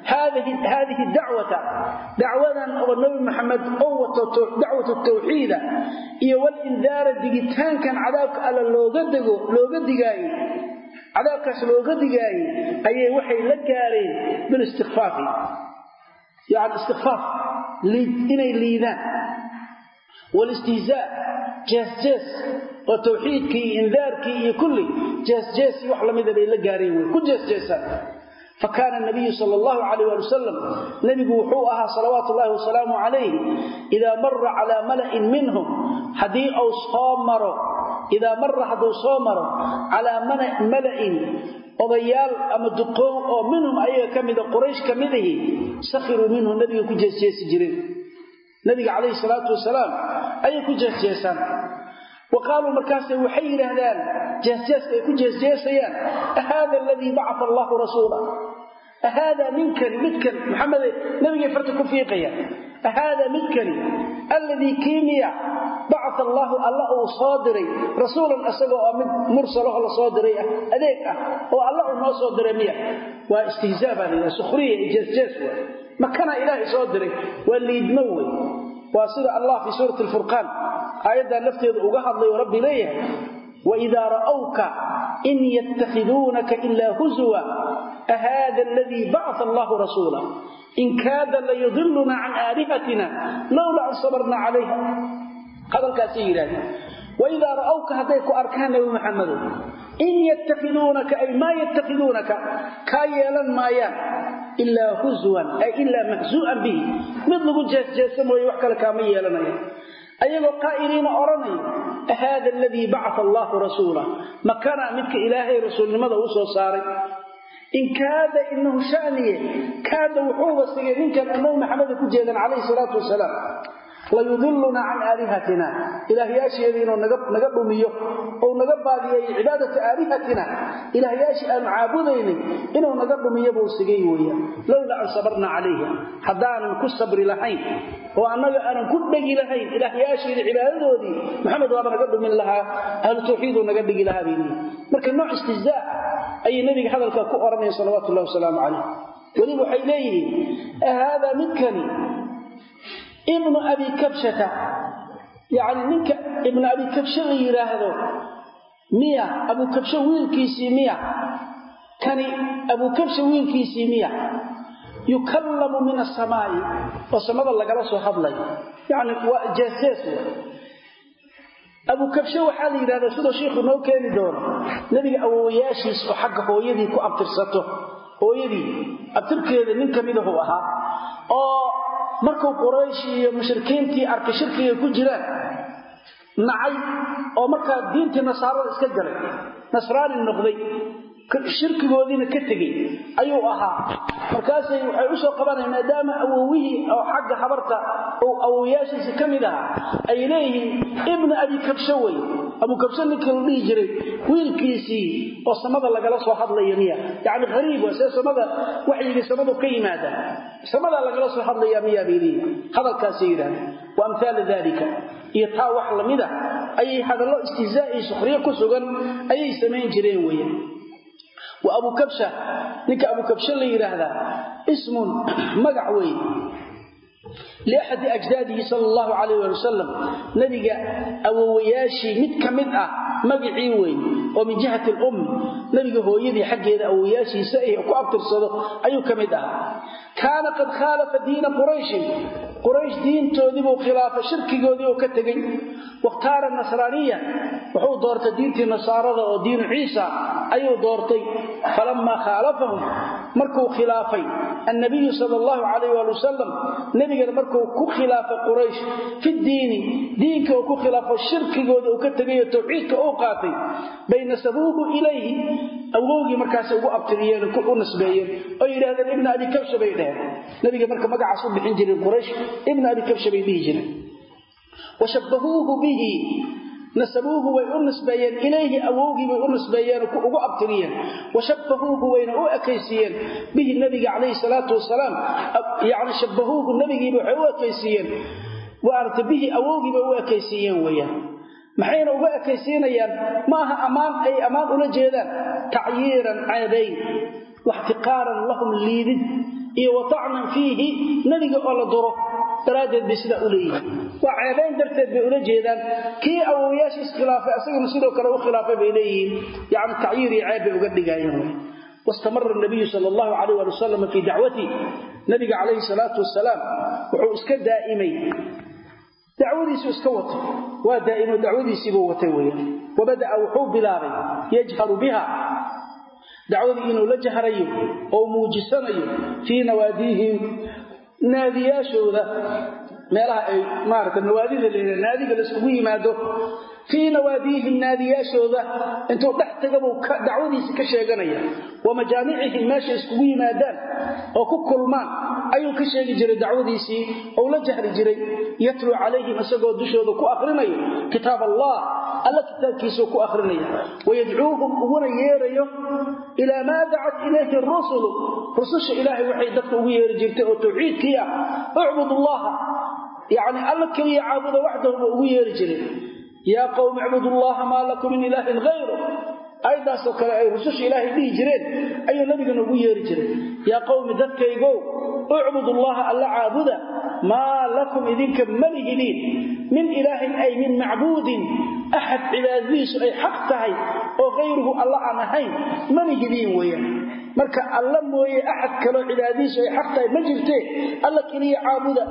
haadihi dacwata. Dacwadan oo nabi maxamed oo wato tawxiida iyo walindaara digitaankan cadaabka alla looga dego looga digaayo cadaabkaas looga digaayey ayay waxay la gaareen bilistikfaafi yani istikfaaf inay liidaan. Walistihzaa jeesjees oo tawxiidkii iyo indaarkii iyo kulli jeesjees wax lamida bay la gaareen wey. Ku jeesjeesaan fa kaana nabiyu sal allahu calayh ali wasalam nebigu wuxuu ahaa salawaatu ullahi wasalaamu calayh idaa mara calaa mala'in minhum haddii uu soo maro idaa mara hadduu soo maro calaa mala'in odayaal ama duqoon oo minhum ayaga ka mida quraysh ka midahi sakhiruu minhu nebiga ku jeesjeesi jireen nebiga calayhi salaatu wasalaam ayay ku jeesjeesaan wa qaaluu markaasay waxay yidhaahdaan jeesjeeska ay ku jeesjeesayaan ahaada aladii bacata allahu rasuula ahaada minkani midkan maxamede nebigay farta ku fiiqaya ahaada midkani alladii kiimiya bacata allaahu alla uu soo diray rasuulan isaga oo mid mursalaho la soo diray ah adeeg ah oo alla uu noo soo diray miya. Waa istihzaa baa layidhaha sukhriya iyo jeesjees wa makanaa ilaahay soo diray waa liidmo wey. Waa sida allah fii suurati alfurqaan aayaddan lafteeda uga hadlay oo rabbi leeyahay waidaa ra'awka in yattakhiduunaka ilaa huzuwa ahaada aladii bacata allahu rasuula in kaada layudiluna can aalihatina lowla an sabarna calayha hadalkaasay yidhahdeen waidaa ra'awka hadday ku arkaan nabi maxamedow in yattakhiduunaka ay maa yattakhiduunaka kaa yeelan maayaan ilaa huzwan ay ilaa mahzuu'an bihi. Mid lagu jeesjeesa mooye wax kale kaama yeelanaya. Ayagoo qaa'iliina odhanaya ahaada aladii bacata allaahu rasuula makana midka ilaahay rasuulnimada uu soo saaray? In kaada inahu shaniye kaada wuxuuba sigay ninkan nabi maxameda ku jeedan calayhi salaatu wasalaam layudiluna can aalihatina ilaahyaasheeda inuu naga dhumiyo ou naga baadiyeeyo cibaadata aalihatina ilaahyaashii aanu caabudaynay inuu naga dhumiyo buu sigay weeyaan lowla an sabarna calayha haddaanan ku sabri lahayn oo annaga aanan ku dhegi lahayn ilaahyaasheeda cibaadadoodii maxamed waaba naga dhumin lahaa ahlu tawxiiduu naga dhigi lahaa bay marka nooc istihzaa ayay nebiga hadalka ku odhanaya salawaatu ullahi wasalaamu calayh weliba waxay leeyihiin ahaadaa midkani ibnu abi kabshata. Yacni ninka ibnu abi kabshe la yidhaahdo miya. Abukabshe wiilkiisii miya. Kani abukabshe wiilkiisii miya. Yukallamu min asamaa'i oo samada lagala soo hadlayo yacni waa jeesjees abukabshe waxaa la yidhahdaa sidoo shiikhu noo keeni doono nebiga awowayaashiis oo xagga hooyadii ku abtirsato. Hooyadii abtirkeeda nin ka midahu ahaa oo markuu quraysh iyo mushrikiintii arkay shirkiga ku jiraan nacay oo markaa diintii nasaarada iska galay nasraani noqday shirkigoodiina ka tegey ayuu ahaa. Markaasay waxay u soo qabanaya maadaama awowihii oo xagga habarta uu awowayaashiisa ka mid ahaa ay leeyihiin ibnu abi kabsho wey abukabsho ninkii la dhihi jiray wiilkiisii oo samada lagala soo hadlaya miya. Yacni hariib waa see samada waxyigii samadu ka yimaada. Samadaa lagala soo hadlaya miyaa bay leeyihiin hadalkaasay yidhahdeen wa amhaala dalika iyo taa wax lamida ayay hadallo iyo sukhriyo ku sugan ayay samayn jireen weeyaan wa abukabsha ninka abukabshe la yidhaahdaa ismun magac weeye liaxadi ajdaadihi sal allahu calayh ali wasalam nebiga awowayaashii mid ka mid ah magacii weeye oo min jihati alum nebiga hooyadii xaggeeda awowayaashiisa eh ku abtirsado ayuu ka mid ahaa kaana qad khaalafa diina qurayshin quraysh diintoodiibuu khilaafay shirkigoodii oo ka tegey. Wakhtaara nasraaniya wuxuu doortay diintii nasaarada oo diinu ciisa ayuu doortay. Falammaa khaalafahum markuu khilaafay annabiyu sal allahu calayh waali wasalam nebigana markuu ku khilaafay quraysh fi diini diinka uu ku khilaafo shirkigooda uu ka tegayo tawxiidka uu qaatay bay nasabuuhu ilayhi awowgii markaasay ugu abtiriyeen u nisbeeyeen oo yidhahdeen ibna abi kabsha bay dheheen nebiga marka magacaas u bixin jireen quraysh ibna abi kabsha bay dhihi jireen. Washabbahuuhu bihi nasabuuhu way u nisbeeyeen ilayhi awowgii bay u nisbeeyeen ugu abtiriyeen. Washabbahuuhu wayna u ekaysiiyeen bihi nabiga calayhi salaatu wasalaam. Yani shabbahuuhu nabigiiba waxay u ekaysiiyeen. Waarta bihi awowgiibay u ekaysiiyeen weeyaan. Maxayna uga ekaysiinayaan? Ma ammaan ay ammaan ula jeedaan. Tacyiiran ceebayn waxtiqaaran lahum liidid iyo watacnan fiihi nebiga oo la duro. Daraaddeed bay sidaa u leeyihiin. Waa ceebayn darteed bay ula jeedaan. Kii awowyaasha iskhilaafay asaguna sidoo kale u khilaafay bay leeyihiin. Yani tacyiir iyo ceeb bay uga dhigaayeen. Wastamara nabiyu sal allahu calayh ali wasalam fii dacwatii nabiga calayhi salaatu wasalaam wuxuu iska daa'imay. Dacwadiisu iska watay. Waa daa'imo dacwadiisiibuu watay weeyaan. Wabada'a wuxuu bilaabay. Yajharu biha dacwadii inuu la jahrayo oo muujisanayo fii nawaadiihim naadiyaashooda meelaha ay maarata nawaadida leedahay naadiga laiskugu yimaado fii nawaadiihim naadiyaashooda intuu dhex tagabuu dacwadiisi ka sheeganaya wa majaamicihim meeshay iskugu yimaadaan oo ku kulmaan ayuu ka sheegi jiray dacwadiisii ou la jahri jiray yatluu calayhim isagoo dushooda ku akrinayo kitaab allah alla kitaabkiisuu ku akrinaya wayadcuuhum uguna yeerayo ilaa maa dacat ilayhi rusulu rususha ilaahay waxay dadka ugu yeeri jirtay oo tawxiidkii ah. Ucbud allaha yani alla keliya caabuda waxdahuba ugu yeeri jiray. Yaa qowmi icbud allaha maa lakum min ilaahin hayru ayadaasoo kale ay rususha ilaahay dhihi jireen ayuu nabigana ugu yeeri jiray. Yaa qowmi dadkaygow ucbud allaha alla caabuda maa lakum idinka malihidiin min ilaahin ay min macbuudin axad cibaadadiisu ay xaq tahay oo hayruhu alla aan ahayn malihidiin weeyaan marka alla mooye axad kaloo cibaadadiisu ay xaq tahay ma jirtee alla keliya caabuda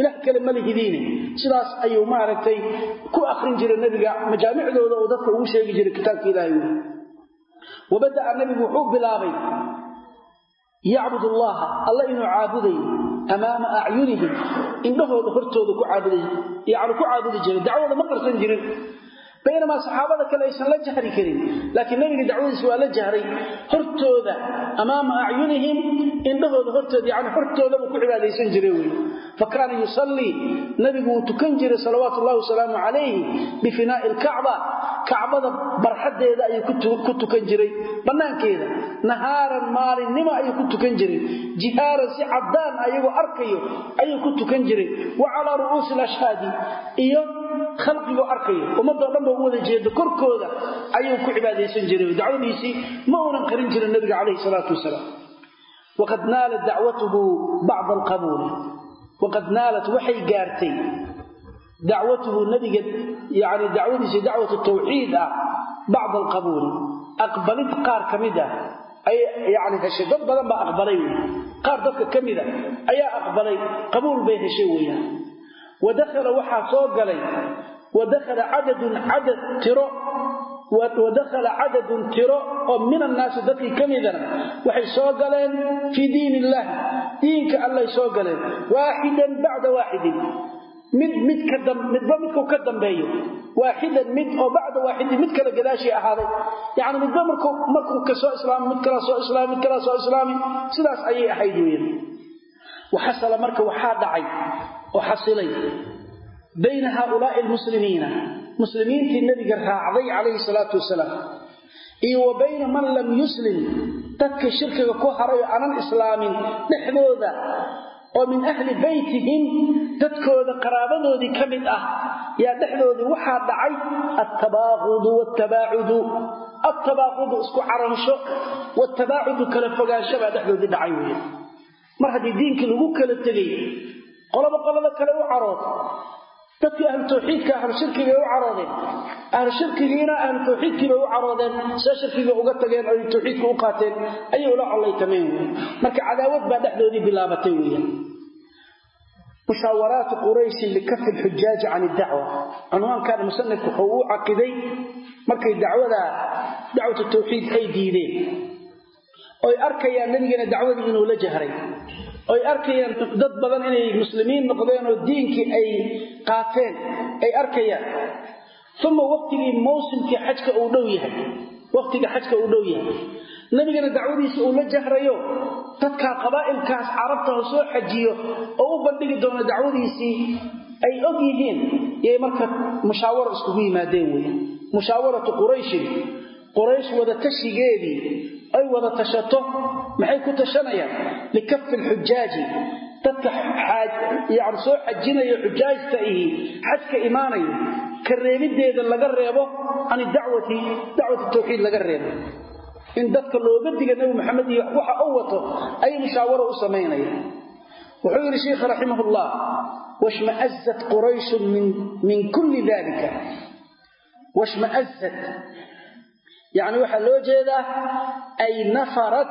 ilaah kale malihidiine sidaas ayuu maaragtay ku akrin jiray nebiga majaamicdooda oo dadka ugu sheegi jiray kitaabka ilaahay wabada'a nebigu wuxuu bilaabay yacbud allaha alla inuu caabudayo amaama acyunihim indhahooda hortooda ku caabuday yani ku caabudi jiray dacwada ma qarsan jirin. Baynamaa saxaabada kale aysan la jahri karin laakiin nabiga dacwadiisa waa la jahray. Hortooda amaama acyunihim indhahooda hortooda yani hortooda buu ku cibaadaysan jiray wey fa kaana yusallii nabigu wuu tukan jiray salawaatu ullahi wasalaamu calayhi bifinaa'i alkacba kacbada barxadeeda ayuu ku tukan jiray bannaankeeda nahaaran maalinnimo ayuu ku tukan jiray jihaaran si caddaan ayagoo arkayo ayuu ku tukan jiray wa calaa ru'uusi alashhaadi iyo khalqigoo arkayo ummadoo dhan ba u wada jeedo korkooda ayuu ku cibaadaysan jiray dacwadiisii ma uunan qarin jirin nabiga calayhi salaatu wasalaam waqad naalat dacwatuhu waqad naalat waxay gaartay dacwatuhu nabiga yani dacwadiisa dacwatu tawxiid ah bacda alqabuuli. Aqbalid qaar ka mid ah ay yani heshay dad badan baa aqbalay wey qaar dadka ka mida ayaa aqbalay qabuul bay heshay weeyaan wadakhala waxaa soo galay wadakhala cadadun cadad tiro wadakhala cadadun tiro oo min annaasi dadkii ka midana waxay soo galeen fii diin illaahi diinka allay soo galeen. Waaxidan bacda waaxidin. Mid mid ka midba midkuu ka dambeeyo. Waaxidan mid oo bacda waaxidin mid kale gadaashii ahaaday. Yacni midba markuu markuu ka soo islaamay mid kala soo islaamay mid kala soo islaamay sidaas ayay ahayd weeyaan. Waxasala marka waxaa dhacay oo xasilay bayna haaulaa'i almuslimiina muslimiintii nebiga raacday calayhi salaatu wasalaam. Iyo wa bayna man lam yuslim dadka shirkiga ku haray oo aanan islaamin dhexdooda oo min ahli baytihim dadkooda qaraabadoodii ka mid ah yaa dhexdoodii waxaa dhacay altabaaqudu waaltabaacudu altabaaqudu isku caransho waaltabaacudu kala fogaansho baa dhexdoodii dhacay weeye mar haddii diinkii lagu kala tegay qolaba qolada kale u carood dadkii ahlu tawxiidka ahlu shirkigay u caroodeen ahlu shirkigiina ahlu tawxiidkiibay u caroodeen see shirkiga uga tageen oy tawxiidka u qaateen ayay ula collaytameen marka cadaawad baa dhexdoodii bilaabatay weeyaan. Mushaawaraatu qurayshin likafi lxujaaji can idacwa cunwaankan musanifku wuxuu u caqiday markay dacwada dacwatu tawxiid ay diideen. Oy arkayaan nebigana dacwadii inuu la jahray oy arkayaan dad badan inay muslimiin noqdeen oo diinkii ay qaateen ay arkayaan. Uma waqtigii mawsimkii xajka uu dhow yahay waqtiga xajka uu dhow yahay. Nebigana dacwadiisa uu la jahrayo dadkaa qabaa'ilkaas carabta ha soo xajiyo oo u bandhigi doono dacwadiisii ay og yihiin yay marka mushaawaro iskugu yimaadeen weeyaan. Mushaawaratu qurayshin quraysh wada tashigeedii ay wada tashato maxay ku tashanayaan? Likafi lxujaaji dadka yani soo xajinaya xujaajta ihi xajka imaanaya ka reebideeda laga reebo can dacwati dacwati tawxiid laga reebo. In dadka looga diga nebi maxamed iyo waxa u wato ayay mushaawaro u samaynaya. Wuxuu yidhi sheikh raximah llah washmaazat qurayshun min kulli dalika washmaazat yani waxaa loo jeedaa ay nafarat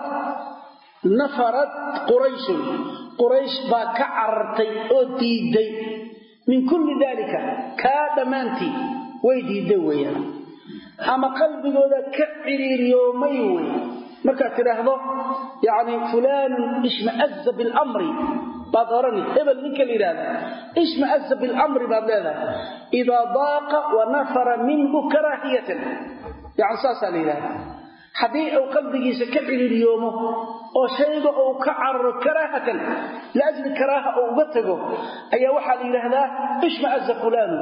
nafarat qurayshun quraysh baa ka carartay oo diiday. Min kulli dalika kaa dhammaantii way diidday weeyaan. Ama qalbigooda ka ciriiriyoomay wey markaad tidhaahdo yani fulaanun ishma'aza bilmri baad orani hebel ninka la yidhahda ishma'aza bilmri baad leedahay. Idaa daaqa wa nafara minhu karaahiyatan. Yani saasaa la yidhahda haddii uu qalbigiisa ka ciriiriyoomo oo shayga uu ka cararo karaahatan liajli karaaha uu uga tago ayaa waxaa la yidhaahdaa ishma'aza fulaanu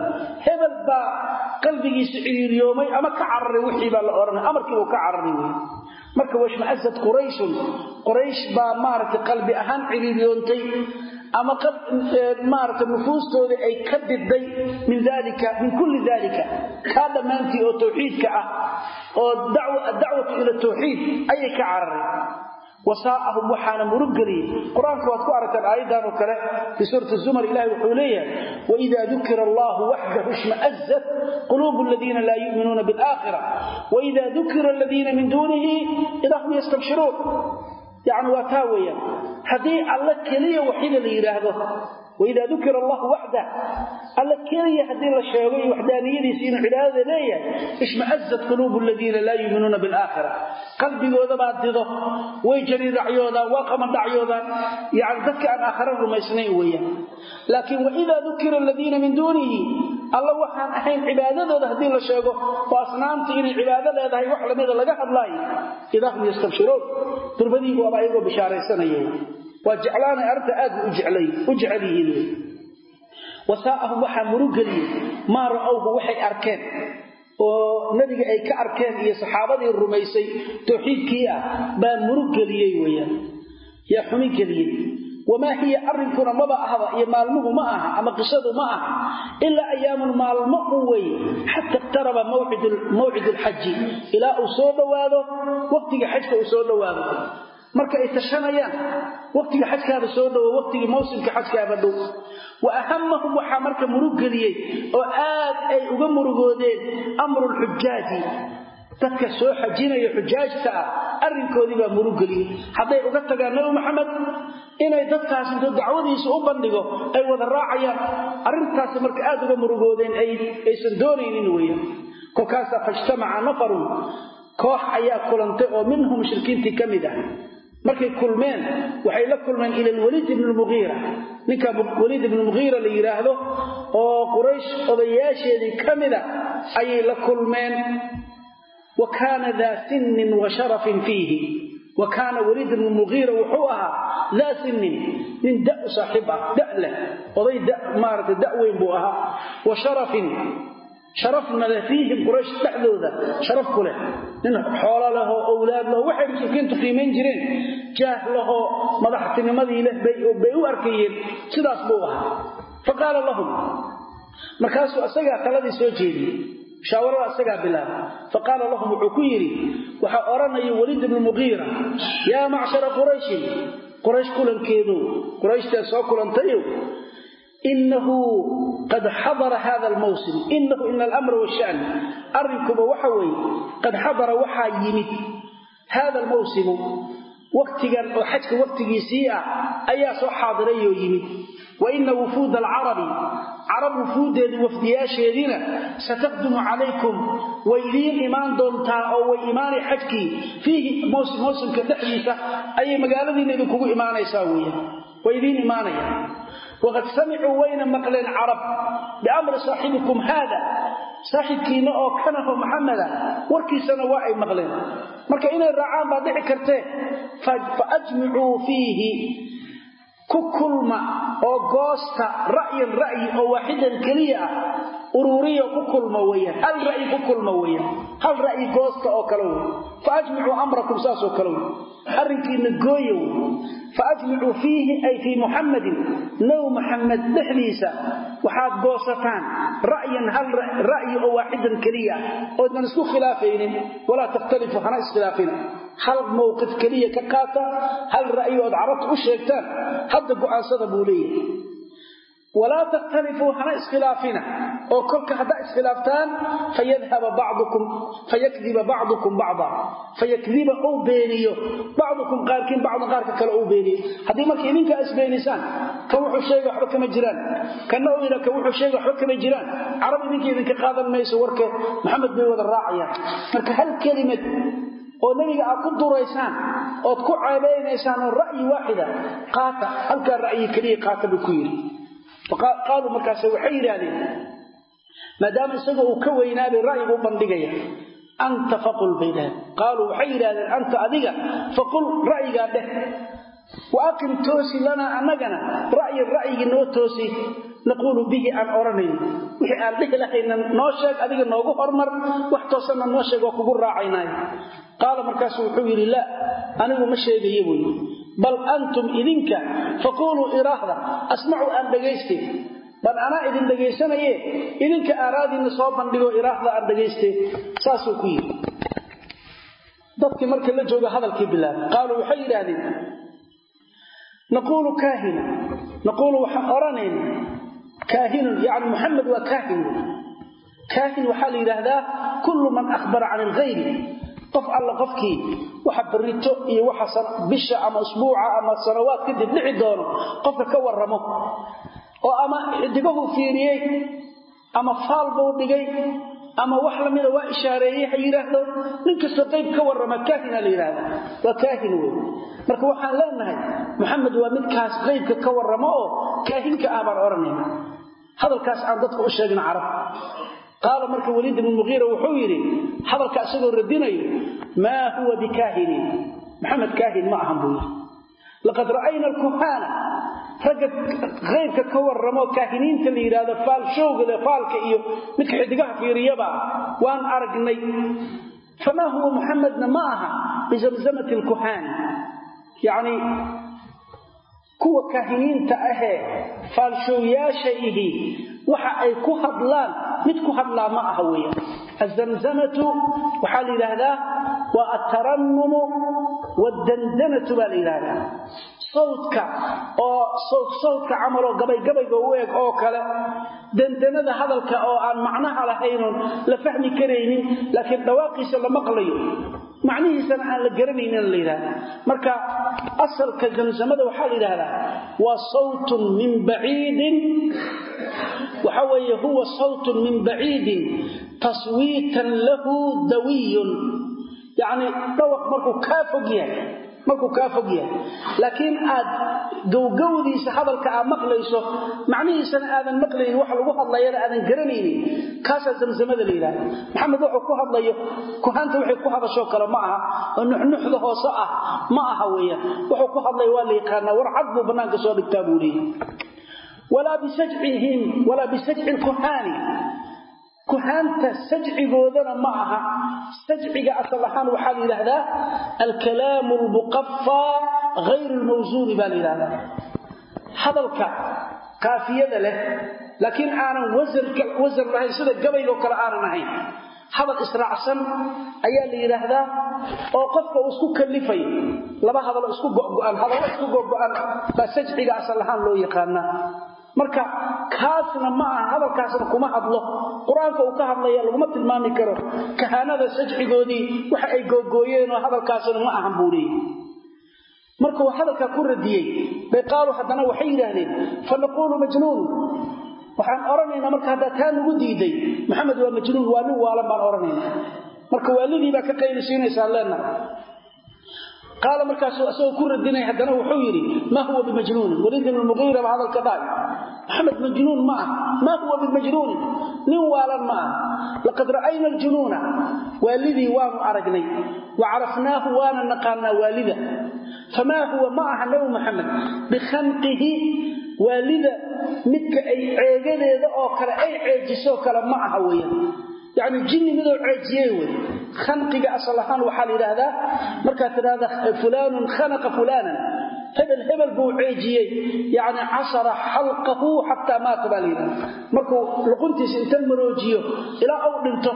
hebel baa qalbigiisa ciriiriyoomay ama ka cararay wixii baa la odhanay amarkiibuu ka cararay wey marka washma'azad qurayshun. Quraysh baa maaragtay qalbi ahaan ciriiriyoontay ama maaragtay nufuustoodii ay ka diday min dalika min kulli dalika kaa dhammaantii oo tawxiidka ah oo dacwatu ila tawxiid ayay ka cararay wasaa'ahum waxaana muruggeliyey qur'aanka waad ku aragtaan aayaddan oo kale fii suurati zumar ilahi wuxuu leeyahay waida dukira allahu waxdahu ishma'azat quluubu aladiina laa yu'minuuna bialaakhira waida dukira aladiina min duunihi idaa hum yastabshiruun. Yacni waa taa weeyaan. Haddii alla keliya waxida la yidhaahdo waida dukira allahu waxdah alla keliya haddii la sheego iyo waxdaaniyadiisa inuu cibaadada leeyahay ishma'azat quluubu aladiina laa yuuminuuna bilaakhira qalbigoodabaad dido way jariiracyoodaan waa qamadhacyoodaan yani dadka aan aakhara rumaysnayn weeyaan laakiin waidaa dukira aladiina min duunihi alla waxaan ahayn cibaadadooda haddii la sheego oo asnaamta inay cibaado leedahay wax lamida laga hadlaayo idaa hum yastabshiruun durbadiibu aba ayagoo bishaaraysanaya waa jeclaanay arrinta aad u jecel yihiin wasaa'ahum waxaa murugeliyey maa ra'owhu waxay arkeen. Oo nebiga ay ka arkeen iyo saxaabadii rumaysay tawxiidkii ah baa murugeliyey weeyaan. Yaa xumi geliyey wamaa hiya arrinkuna maba ahaba iyo maalmuhu ma aha ama qisadu ma aha ilaa ayaamun maalmo un weye xata iqtaraba mawcid alxaji ilaa uu soo dhowaado waqtiga xajka uu soo dhowaado marka ay tashanayaan waqtiga xajkaaba soo dhowo waqtigii mawsimka xajkaaba dhow. Wa ahamahum waxaa marka muruggeliyey oo aad ay uga murugoodeen amru lxujaaji dadka soo xajinaya xujaajta ah arrinkoodii baa muruggeliyey hadday uga tagaan nabi maxamed inay dadkaas dacwadiisa u bandhigo ay wada raacayaan. Arrintaasi marka aad uga murugoodeen aysan doonaynin weeyaan. Kolkaasaa faijtamaca nafarun koox ayaa kulantay oo minhum mushrikiintii ka mid ah markay kulmeen waxay la kulmeen ila lwaliid ibni lmugiira ninka waliid ibni mugiira la yidhaahdo oo quraysh odayaasheedii ka mida ayay la kulmeen. Wa kaana daa sinnin wa sharafin fiihi. Wa kaana waliid ibnu mugiira wuxuu ahaa daa sinnin nin da saaxiib ah da leh oday maarata da weyn buu ahaa. Wa sharafin sharafna leh fiihim quraysh dhexdooda sharaf ku leh. Nin xoolo lehoo owlaad leho waxay mushrikiintu qiimayn jireen. Jaah lahoo madaxtinimadii leh bay u arkayeen. Sidaas buu ahaa. Fa qaala lahum markaasuu isagaa taladii soo jeediyey mushaawirada isagaa bilaaba fa qaala lahum wuxuu ku yidhi waxaa odhanaya weliid ibnu mugiira yaa macshara qurayshin quraysh kulankeedu qurayshtae soo kulantayow inahu qad xadara hada almawsim inahu ina alamra washan arrinkuba waxa weeye qad xadara waxaa yimid hada almawsimu waktigan oo xajka waktigiisii ah ayaa soo xaadirayoo yimid wa ina wufuuda alcarabi carab wufuuddeedii wafdiyaasheediina sataqdumu calaykum way idiin imaan doontaa oo way imaanay xajkii fiihi mawsimka dhexdiisa ayay magaaladiinna idinkugu imaanaysaa weeyaan way waqad samicuu wayna maqleen carab biamri saaxibikum haada saaxibkiinna oo kanaho maxameda warkiisana waa ay maqleen marka inay raacaan baa dhici kartee fa fiihi ku kulma oo goosta ra'yan ra'yi oo waaxidan keliya ah ururiya ku kulma weyaan hal ra'yi ku kulma weyaan hal ra'yi goosta oo kale wey fa ajmicuu amrakum saasoo kale wey arrinkiina gooya wey fa ajmicuu fiihi ay fii muxammadin now muxamed dhexdiisa waxaad goosataan ra'yan hal ra'yi oo waaxidan keliya ah. Oodnan isku khilaafaynin walaa takhtalifu hana iskhilaafina hal mowqif keliya ka qaata hal ra'yi ood carabta u sheegtaan hadda go'aansada buu leeyahay. Walaa takhtalifuu hana iskhilaafina. Oo kolka haddaa iskhilaaftaan fayadhaba bacdukum fayakdiba bacdukum bacda. Fayakdiba uu beeniyo bacdukum qaarkiin bacda qaarka kale uu beeniyo. Haddii marka idinkaa isbeenisaan kan wuxuu sheega waxba kama jiraan. Kanna uu yidha kan wuxuu sheega waxba kama jiraan. Carab idinka idinka qaadan mayso warka maxamed bay wada raacayaan. Marka hal kelimad oo nebiga aad ku duraysaan ood ku ceebeynaysaan oo ra'yi waaxida qaata halkaa ra'yi keliya qaata buu ku yidhi. Qaaluu markaas waxay yidhaahdeen maadaama isaga uu ka weynaabay ra'yigu u bandhigaya anta faqul bay qaaluu waxay yidhahdeen anta adiga faqul ra'yigaa dheh wa aqim toosi lanaa annagana ra'yan ra'yigii noo toosi. Naquulu bihi aan odhanayn wixii aan dhihi lahayna noo sheeg adiga noogu hormar. Wax toosanna noo sheeg oo kugu raacaynaayo qaala markaasu wuxuu yidhi laa anigu ma sheegayo buy bal antum idinka faquuluu iraahda asmacu aan dhagayste bal anaa idin dhegaysanaye idinka aaraadiinna soo bandhigo iraahda aan dhagayste saasuu ku yidhi. Dadkii marka la jooga hadalkii bilaabay qaaluu waxay yidhaahdeen naquulu kaahina naquulu waxaan odhanayna kaahinun yani muxamed waa kaahin kaahin waxaa la yidhaahdaa kullu man akhbara can ilghayri qof alla qofkii waxa barito iyo waxa bisha ama usbuuca ama sanawaad kadib dhici doono qofka ka warramo oo ama xidigahu fiiriyey ama faal buu dhigay ama wax lamida waa ishaareeyey ha yidhaahdo nin kastoo qayb ka warrama kaahina la yidhaahda waa kaahin wey marka waxaan leenahay maxamed waa midkaas qaybka ka warramo oo kaahinka ah baan odhanayna hadalkaas aan dadka u sheegna carab. Qaala marka waliid ibnu muqiira wuxuu yidhi hadalka isagoo radinayo maa huwa bikaahinin maxamed kaahin ma ahan buu yidhi laqad ra'ayna alkuhaana ragga qaybka ka warramo kaahiniinta la yidhaahdo faalshowgale faalka iyo midka xidigaha fiiriyaba waan aragnay famaa huwa muxamedna ma aha bizamzamati alkuhaani yacni kuwa kaahiniinta ahee faalshowyaasha ihi waxa ay ku hadlaan mid ku hadlaa ma aha weeyaan azamzamatu waxaa la yidhaahdaa waa atarannumu wadandanatu baa la yidhaahdaa. Sawdka oo sawd sawdka camaloo gabaygabayga u eg oo kale dandanada hadalka oo aan macnaha lahaynon la fahmi karaynin laakiin dhawaaqiisa la maqlayo. Macnihiisana aan la garanaynin la yidhahda marka asalka zamsamada waxaa la yidhaahdaa waa sawtun min baciidin. Waxa weeye huwa sawtun min baciidin taswiitan lahu dawiyun yacni dhawaq markuu kaa fog yahay markuu kaa fog yahay. Laakiin aad gowgowdiisa hadalka aad maqlayso macnihiisana aadan maqlaynin wax lagu hadlayana aadan garanaynin. Kaasaa zamsamada la maxamed wuxuu ku hadlayo kuhaanta waxay ku hadashoo kale ma aha oo nuxnuxda hoose ah ma aha weeyaan wuxuu ku hadlaya waa la yaqaanaa war cad buu bannaanka soo dhigtaa buu leeyahy walaa bisajcihim walaa bisajci lkuhaani kuhaanta sajcigoodana ma aha. Sajciga asal ahaan waxaa la yidhaahdaa alkalaamu almuqafaa hayru lmawsuuni baa la yidhahdaa hadalka kaafiyada leh laakiin aanan wasan lahayn sida gabaygoo kale aanan ahayn hadal israacsan ayaa la yidhaahdaa oo qofka uu isku kalifayo laba hadalo isku go'go'an hadallo isku go'go'an baa sajciga asal ahaan loo yaqaanaa marka kaasna ma aha hadalkaasna kuma hadlo. Qur'aanka uu ka hadlaya laguma tilmaami karo. Kahaanada sajcigoodii waxa ay googooyeen oo hadalkaasna ma ahan buu leeyay marka uu hadalkaa ku radiyey bay qaaluu haddana waxay yidhaahdeen fa naquulu majnuun. Waxaan odhanaynaa marka haddaa taa nagu diiday maxamed waa majnuun waa nin waalan baan odhanaynaa marka waalidii baa ka qaylisiinaysaan leenahay qaala markaasu isagoo ku radinay haddana wuxuu yidhi maa huwa bimajnuunin waliid ibn muqiira ba hadalka dhaay maxamed majnuun ma ah maa huwa bimajnuunin nin waalan ma ah laqad ra'ayna aljunuuna. Waalidii waanu aragnay. Wa carafnaahu waana naqaanaa waalida. Famaa huwa ma aha nabi maxamed bikhanqihi waalida midka ay ceegadeeda oo kale ay ceejisoo kale ma aha weeyaan yacni jinni midoo ceejiyey wey khanqiga asal ahaan waxaa la yidhaahdaa markaad tidhahda fulaanun khanaqa fulaanan hebel hebel buu ceejiyey. Yacni casara xalqahu xataa maata baa markuu luquntiisa inta maroojiyo ilaa uu dhinto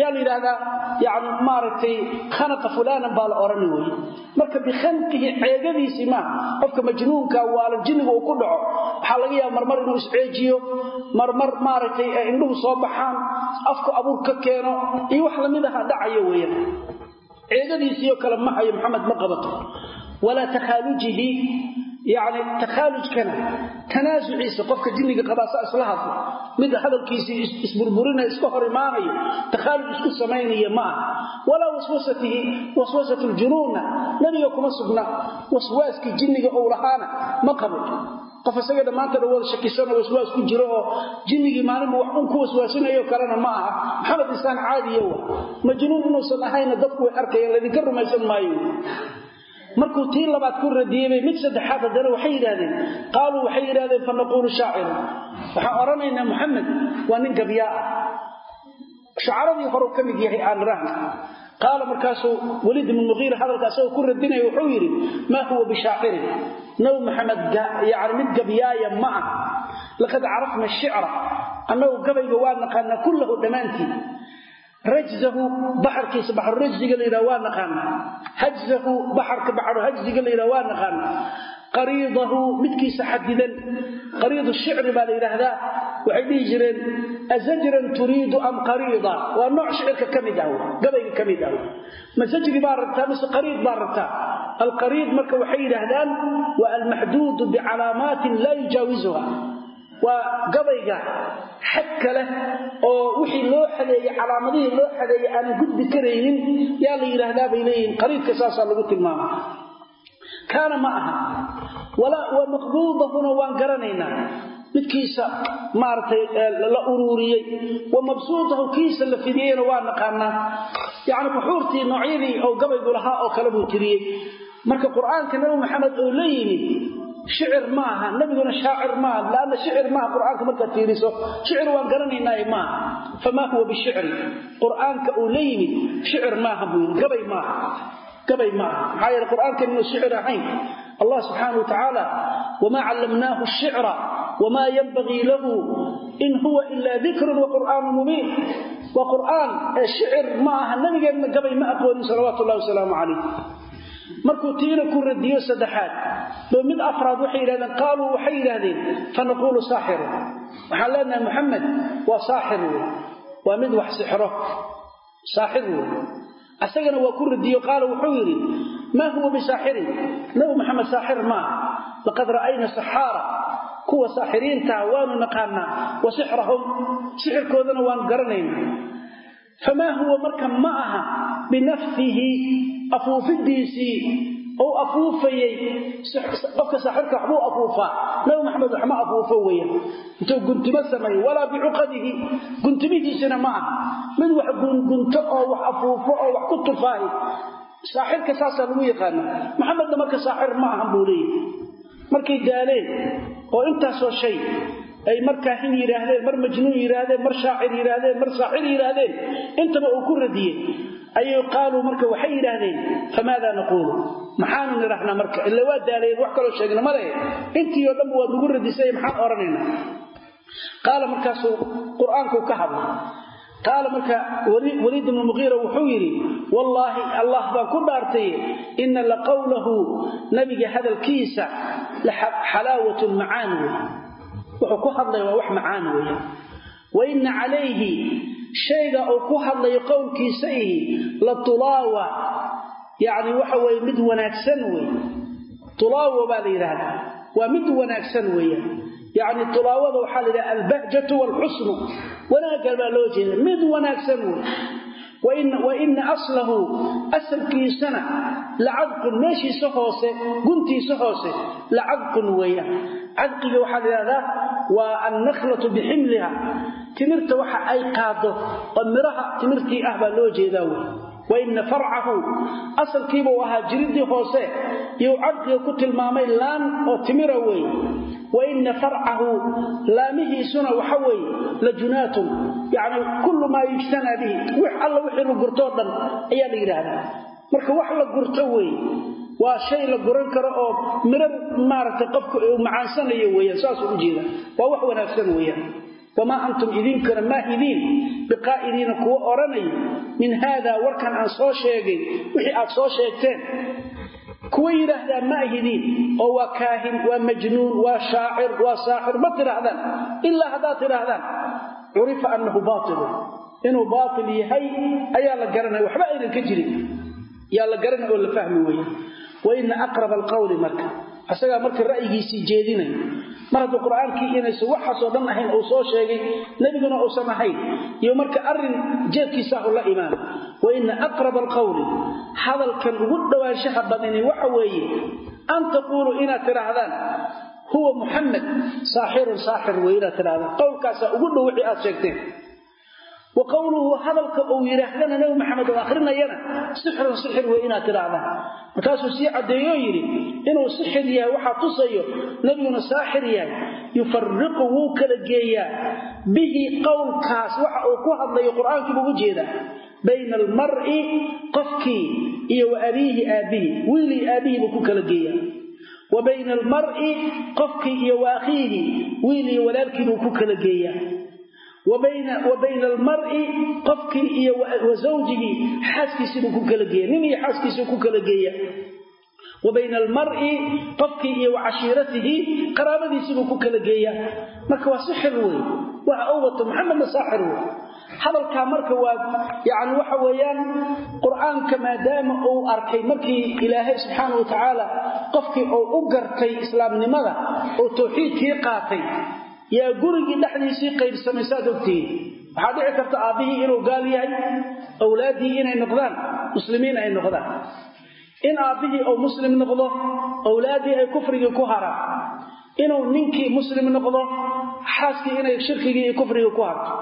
yaa la yidhaahdaa yani maaragtay khanaqa fulaanan baa la odhani wey marka bikhanqihi ceegadiisii maaha qofka majnuunka waalan jinniga uu ku dhaco waxaa laga yaaba marmar inuu isceejiyo marmar maaragtay indhuhu soo baxaan afku abuur ka keeno iyo wax la mid aha dhacayo weeyaan. Ceegadiisiioo kale ma hayo maxamed ma qabato walaa takhaalujihi yani takhaalujkana tanaasuciisa qofka jinniga qabaasaa isla hadlo mid hadalkiisii isburburinaya iska hor imaanayo takhaaluj isku samaynaya ma aha. Walaa waswasatihi waswasat ljunuunna nebiga kuma sugna waswaaskii jinniga ou lahaana ma qabo. Qof isaga dhammaanta dhan wada shakisano waswaas ku jiro oo jinnigii wax un ku waswaasinayo kalena ma aha. Maxamed insaan caadiya wa majnuun inuusan ahayna dadku way arkayaan laydinka rumaysan maayo markuu tii labaad ku radiyey mid saddexaad haddana waxay yidhahdeen qaaluu waxay yidhahdeen fa naquulu shaaciru waxaan odhanaynaa maxamed waa nin gabyaa ah. Shacaradii horeu ka mid yahay aan rahna qaala markaasuu weliid ibnu muqiira hadalka asagoo ku radinaya wuxuu yidhi maa huwa bishaacirin. Nabi maxamed yani mid gabyaaya ma ah laqad carafna shicra annagu gabayga waa naqaanaa kullahu dhammaantii rajzahu baxarkiisa baxru rajziga la yidhaha waa naqaanaa hajzahu baxarka baxru hajziga la yidhaha waa naqaanaa qariidahu midkiisa xadidan. Qariidu shicri baa la yidhaahdaa. Waxay dhihi jireen azajran turiidu am qariida? Waa nooc shicirka ka mid ah gabayga ka mid ah. Ma sajri baa rabtaa mise qariid baa rabtaa? Alqariid marka waxay yidhaahdaan waa almaxduudu bicalaamaatin laa yujaawizuha waa gabayga xadka leh oo wixii loo xadeeyey calaamadihii loo xadeeyey aanan gudbi karaynin yaa la yidhaahdaa bay leeyihiin qariidka saasaa lagu tilmaama kaana ma aha. Wa maqbuudahuna waan garanaynaa. Midkiisa maaragtay la uruuriyey. Wa mabsuudahu kiisa la fidiyeyna waa naqaanaa. Yacni buxuurtii noocyadii oo gabaygu lahaa oo kale buu tiriyey. Marka qur'aanka nabi maxamed oo la yimid shicir maaha nabiguna shaacir maaha laanna shicir maaha qur'aanka markaad fiiriso shicir waan garanaynaaye maaha. Famaa huwa bishicri qur'aanka uu la yimid shicir maaha buu yidhi gabay maaha gabay maaha. Maxaa yeele qur'aankan inuu shicir ahayn allah subxaana wa tacaala wamaa callamnaahu shicra wamaa yanbagii lahu in huwa ilaa dikrun wa qur'aanu mubiin. Waa qur'aan ee shicir ma aha nabigeenna gabay ma aqoonin salawaatu ullahi wasalaamu calayh. Markuu tiina ku radiyo saddexaad bo mid afraad waxay yidhahdeen qaaluu waxay yidhaahdeen fanaquulu saaxiru. Waxaan leenahay muxamed waa saaxir wey waa mid wax sixro saaxir wey asagana waa ku radiyo qaala wuxuu yidhi maa huwa bisaaxirin? Nabi maxamed saaxir maaha laqad ra'ayna saxaara kuwa saaxiriintaha waanu naqaanaa wa sixrahum sixirkoodana waanu garanaynaa. Famaa huwa marka ma aha binafsihi afuufidiisii ou afuufayey qofka saaxirka waxbuu afuufaa. Nabi maxamed waxma afuufo weya intuu guntimo sameeyo walaa bicuqadihi. Guntimihiisina ma aha. Mid wax gungunto oo wax afuufo oo wax ku tufaahi. Saaxirka saasaa lagu yaqaana maxamedna marka saaxir ma ahan buu leeyahy markay daaleen oo intaasoo shay ay markaa hin yidhaahdeen mar majnuun yidhaahdeen mar shaacir yidhaahdeen mar saaxir yidhaahdeen intaba uu ku radiyey. Ayay qaaluu marka waxay yidhaahdeen famaada naquulu? Maxaanu nidhahnaa marka ila waa daalayeen wax kaloo sheegna male intii oo dhanba waad nagu radisay maxaan odhanaynaa qaala markaasuu qur'aanku ka hadlay qaala marka waliid ibnu muqiira wuxuu yidhi wallaahi allah baan ku dhaartay ina laqawlahu nabiga hadalkiisa la xalaawatun macaan wey wuxuu ku hadlaya waa wax macaan weeye. Wa ina calayhi shayga uu ku hadlayo qowlkiisa ihi la tulaawa yacni waxa weye mid wanaagsan wey tulaawa baa la yidhaahdaa. Waa mid wanaagsan weeyaan yacni tilaawada waxaa la yidhaha albahjatu waalxusnu wanaaggan baa loo jeeda mid wanaagsan wey wa ina aslahu asalkiisana lacadqun meeshiisa hoose guntiisa hoose lacadqun weeyaan cadqiga waxaa la yidhahdaa waa annakhlatu biximliha. Timirta waxa ay qaado oo midhaha timirtii ah baa loo jeedaa wey. Wa ina farcahu asalkiibuu ahaa jiridii hoose iyuu cadqiga ku tilmaamay laan oo timira weeye wa ina farcahu laamihiisuna waxa weeye la junaatun. Yacni kullu maa yujtanaa bihi. Wix alla wixii la gurtoo dhan ayaa la yidhaahdaa marka wax la gurto weeye waa shay la guran karo oo midho maaragtay qofka uu weeyaan saasuu u jeeda. Waa wax wanaagsan weeyaan. Wamaa antum idinkana maahidiin biqaa'iliina kuwa odhanayo min haadaa warkan aan soo sheegay wixii aad soo sheegteen. Kuwa yidhaahdaa ma ahidiin oo waa kaahin waa majnuun waa shaacir waa saaxir ma tidhaahdaan. Ilaa haddaad tidhaahdaan curifa annahu baatilun inuu baatil yahay ayaa la garanaya waxba aynan ka jirin. Yaa la garanaya oo la fahmi weeye wa ina aqraba alqawli marka. Asagaa marka ra'yigiisii jeedinayo mar hadduu qur'aankii inaysan waxaasoo dhan ahayn uu soo sheegay nebiguna uusan ahayn. Iyo marka arrin jeedkiisaahu la imaan. Wa ina aqraba alqawli. Hadalkan ugu dhowaanshaha badani waxa weeye an taquuluu inaad tidhaahdaan huwa muxamed saaxirun saaxir wey inaad tidhahdaan qowlkaasaa ugu dhow wixii aad sheegteen wa qowluhu hadalka uu yidhaahdana nebi maxamed oo akhrinayana sixrun sixir wey inaad tidhaahdaan markaasuu sii caddeeyoo yidhi inuu sixir yahay waxaa tusayo nebiguna saaxir yahay yufariqu wuu kala geeyaa. Bihi qowlkaas waxa uu ku hadlayo qur'aankii buu u jeedaa. Bayna almar'i qofkii iyo wa abiihi aabbihi wiilii aabbihii buu ku kala geeyaa. Wa bayna almar'i qofkii iyo wa akhiihi. Wiil iyo walaalkii ku kala geeyaa wa bayna almar'i qofkii iyo wa zawjigii xaaskiisiibuu ku kala geeya. Nin iyo xaaskiisuu ku kala geeya. Wa bayna almar'i qofkii iyo wa cashiiratihi qaraabadiisiibuu ku kala geeya. Marka waa sixir wey. Waxa u wato maxamedna saaxir wey. Hadalkaa marka waa yani waxa weeyaan qur'aanka maadaama uu arkay markii ilaahay subxaana wa tacaala qofkii uu u gartay islaamnimada oo tawxiidkii qaatay yaa gurigii dhexdiisii qaybsamay saad ogtihiin. Waxaa dhici karta aabbihii inuu gaal yahay awlaaddii inay noqdaan muslimiin ay noqdaan. In aabbihii uu muslim noqdo awlaaddii ay kufrigii ku haraan. Inuu ninkii muslim noqdo xaaskii inay shirkigii iyo kufrigii ku harto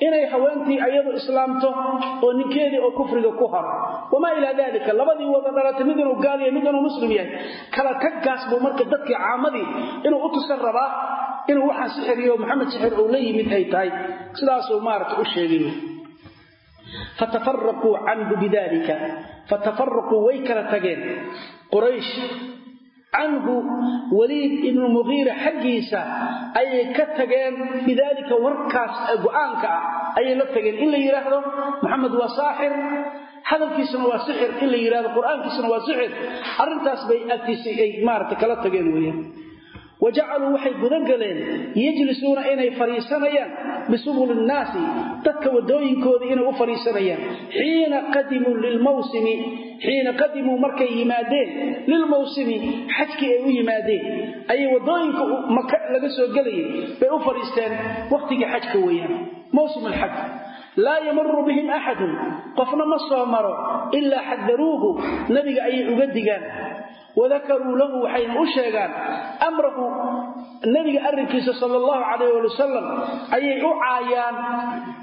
inay haweentii ayadu islaamto oo ninkeedii oo kufriga ku haro wamaa ilaa dalika labadii wada dhalatay mid inuu gaal muslim yahay kala taggaas buu marka dadkii caamadii inuu u tusan rabaa inuu waxaan sixiriyo maxamed sixir uu la yimid ay tahay. Sidaasuu maarata u sheegay fatafaraquu canhu bidalika fatafaraquu way kala tageen. Quraysh canhu waliid ibnu mugiira xaggiisa ayay ka tageen bidaalika warkaas go'aanka ah ayay la tageen. In la yidhaahdo maxamed waa saaxir hadalkiisuna waa sixir. In la yidhahdo qur'aankiisuna waa sixir. Arrintaas bay agtiisa ay maarata kala tageen weeyaan. Wajacaluu waxay gudangaleen yajlisuuna inay fadhiisanayaan bisubuli nnaasi dadka wadooyinkoodii inay u fadhiisanayaan. Xiina qadimuu lilmawsimi xiina qadimuu markay yimaadeen lilmawsimi xajkii ay u yimaadeen. Ayay waddooyinka maka laga soo gelayay bay u fadhiisteen wakhtigii xajka weeyaan. Mawsim alxaj laa yamuru bihim axadun qofna ma soo maro ilaa xadaruuhu nebiga ayay uga digaan wadakaruu lahu waxayna u sheegaan amrahu nebiga arrinkiisa sala allahu calayh ali wasalam ayay u caayaan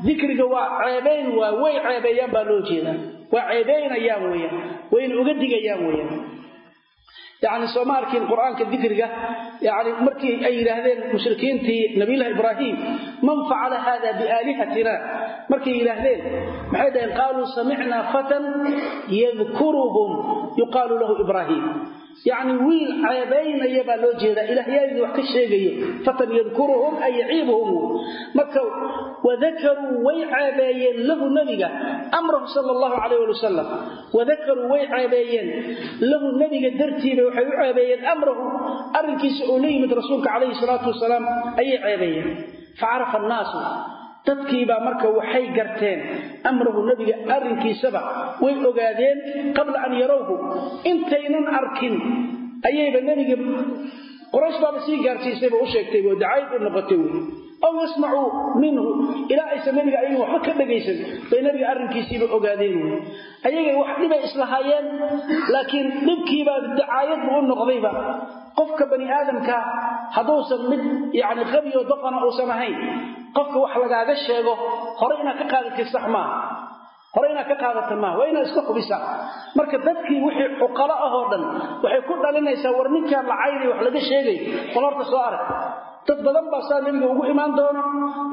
dikriga waa ceebayn waa way ceebeeyaan baa loo jeedaa waa ceebaynayaan weyaan wayna uga digayaan weyaan yani sooma arkin qur'aanka dikriga? Yani markii ay yidhaahdeen mushrikiintii nabiylahi ibraahim man facala hada biaalihatina markay yidhaahdeen maxay dhaheen? Qaaluu samicnaa fatan yadkuruhum yuqaalu lahu ibraahim yacni wiil ceebaynaya baa loo jeedaa. Ilaahyaadii wax ka sheegayo fatan yadkuruhum ay yaciibuhum. Marka wadakaruu way ceebeeyeen lahu nebiga amrahu sala allahu calayh ali wasalam wadakaruu way ceebeeyeen lahu nebiga dartiiba waxay u ceebeeyeen amrahu arrinkiisa oo la yimid rasuulka calayhi salaatu wasalaam ayay ceebeeyeen facarafa annaasu dadkiibaa marka waxay garteen amrahu nebiga arrinkiisaba. Way ogaadeen qabla an yarawhu. Intaynan arkin. Ayayba nebiga quraysh baaba sii gaarsiisayba u sheegtayba oo dacaayad u noqotay wey aw yasmacuu minhu ilaa aysan nabiga ayaga waxba ka dhagaysan bay nabiga arrinkiisiiba ogaadeen wey ayagay wax dhibay islahaayeen laakiin dhibkiibaa dacaayad buu u noqdayba qofka bani aadamka hadduusan mid yani qabiyo daqana uusan ahayn qofka wax lagaaga sheego hore inaad ka qaadatid sax maaha hore inaad ka qaadata maaha waa inaad iska hubisaa marka dadkii wixii cuqalo ah oo dhan waxay ku dhalinaysaa war ninkaan lacaynay wax laga sheegay qol horta soo arag dad badan baa saa nebiga ugu imaan doono.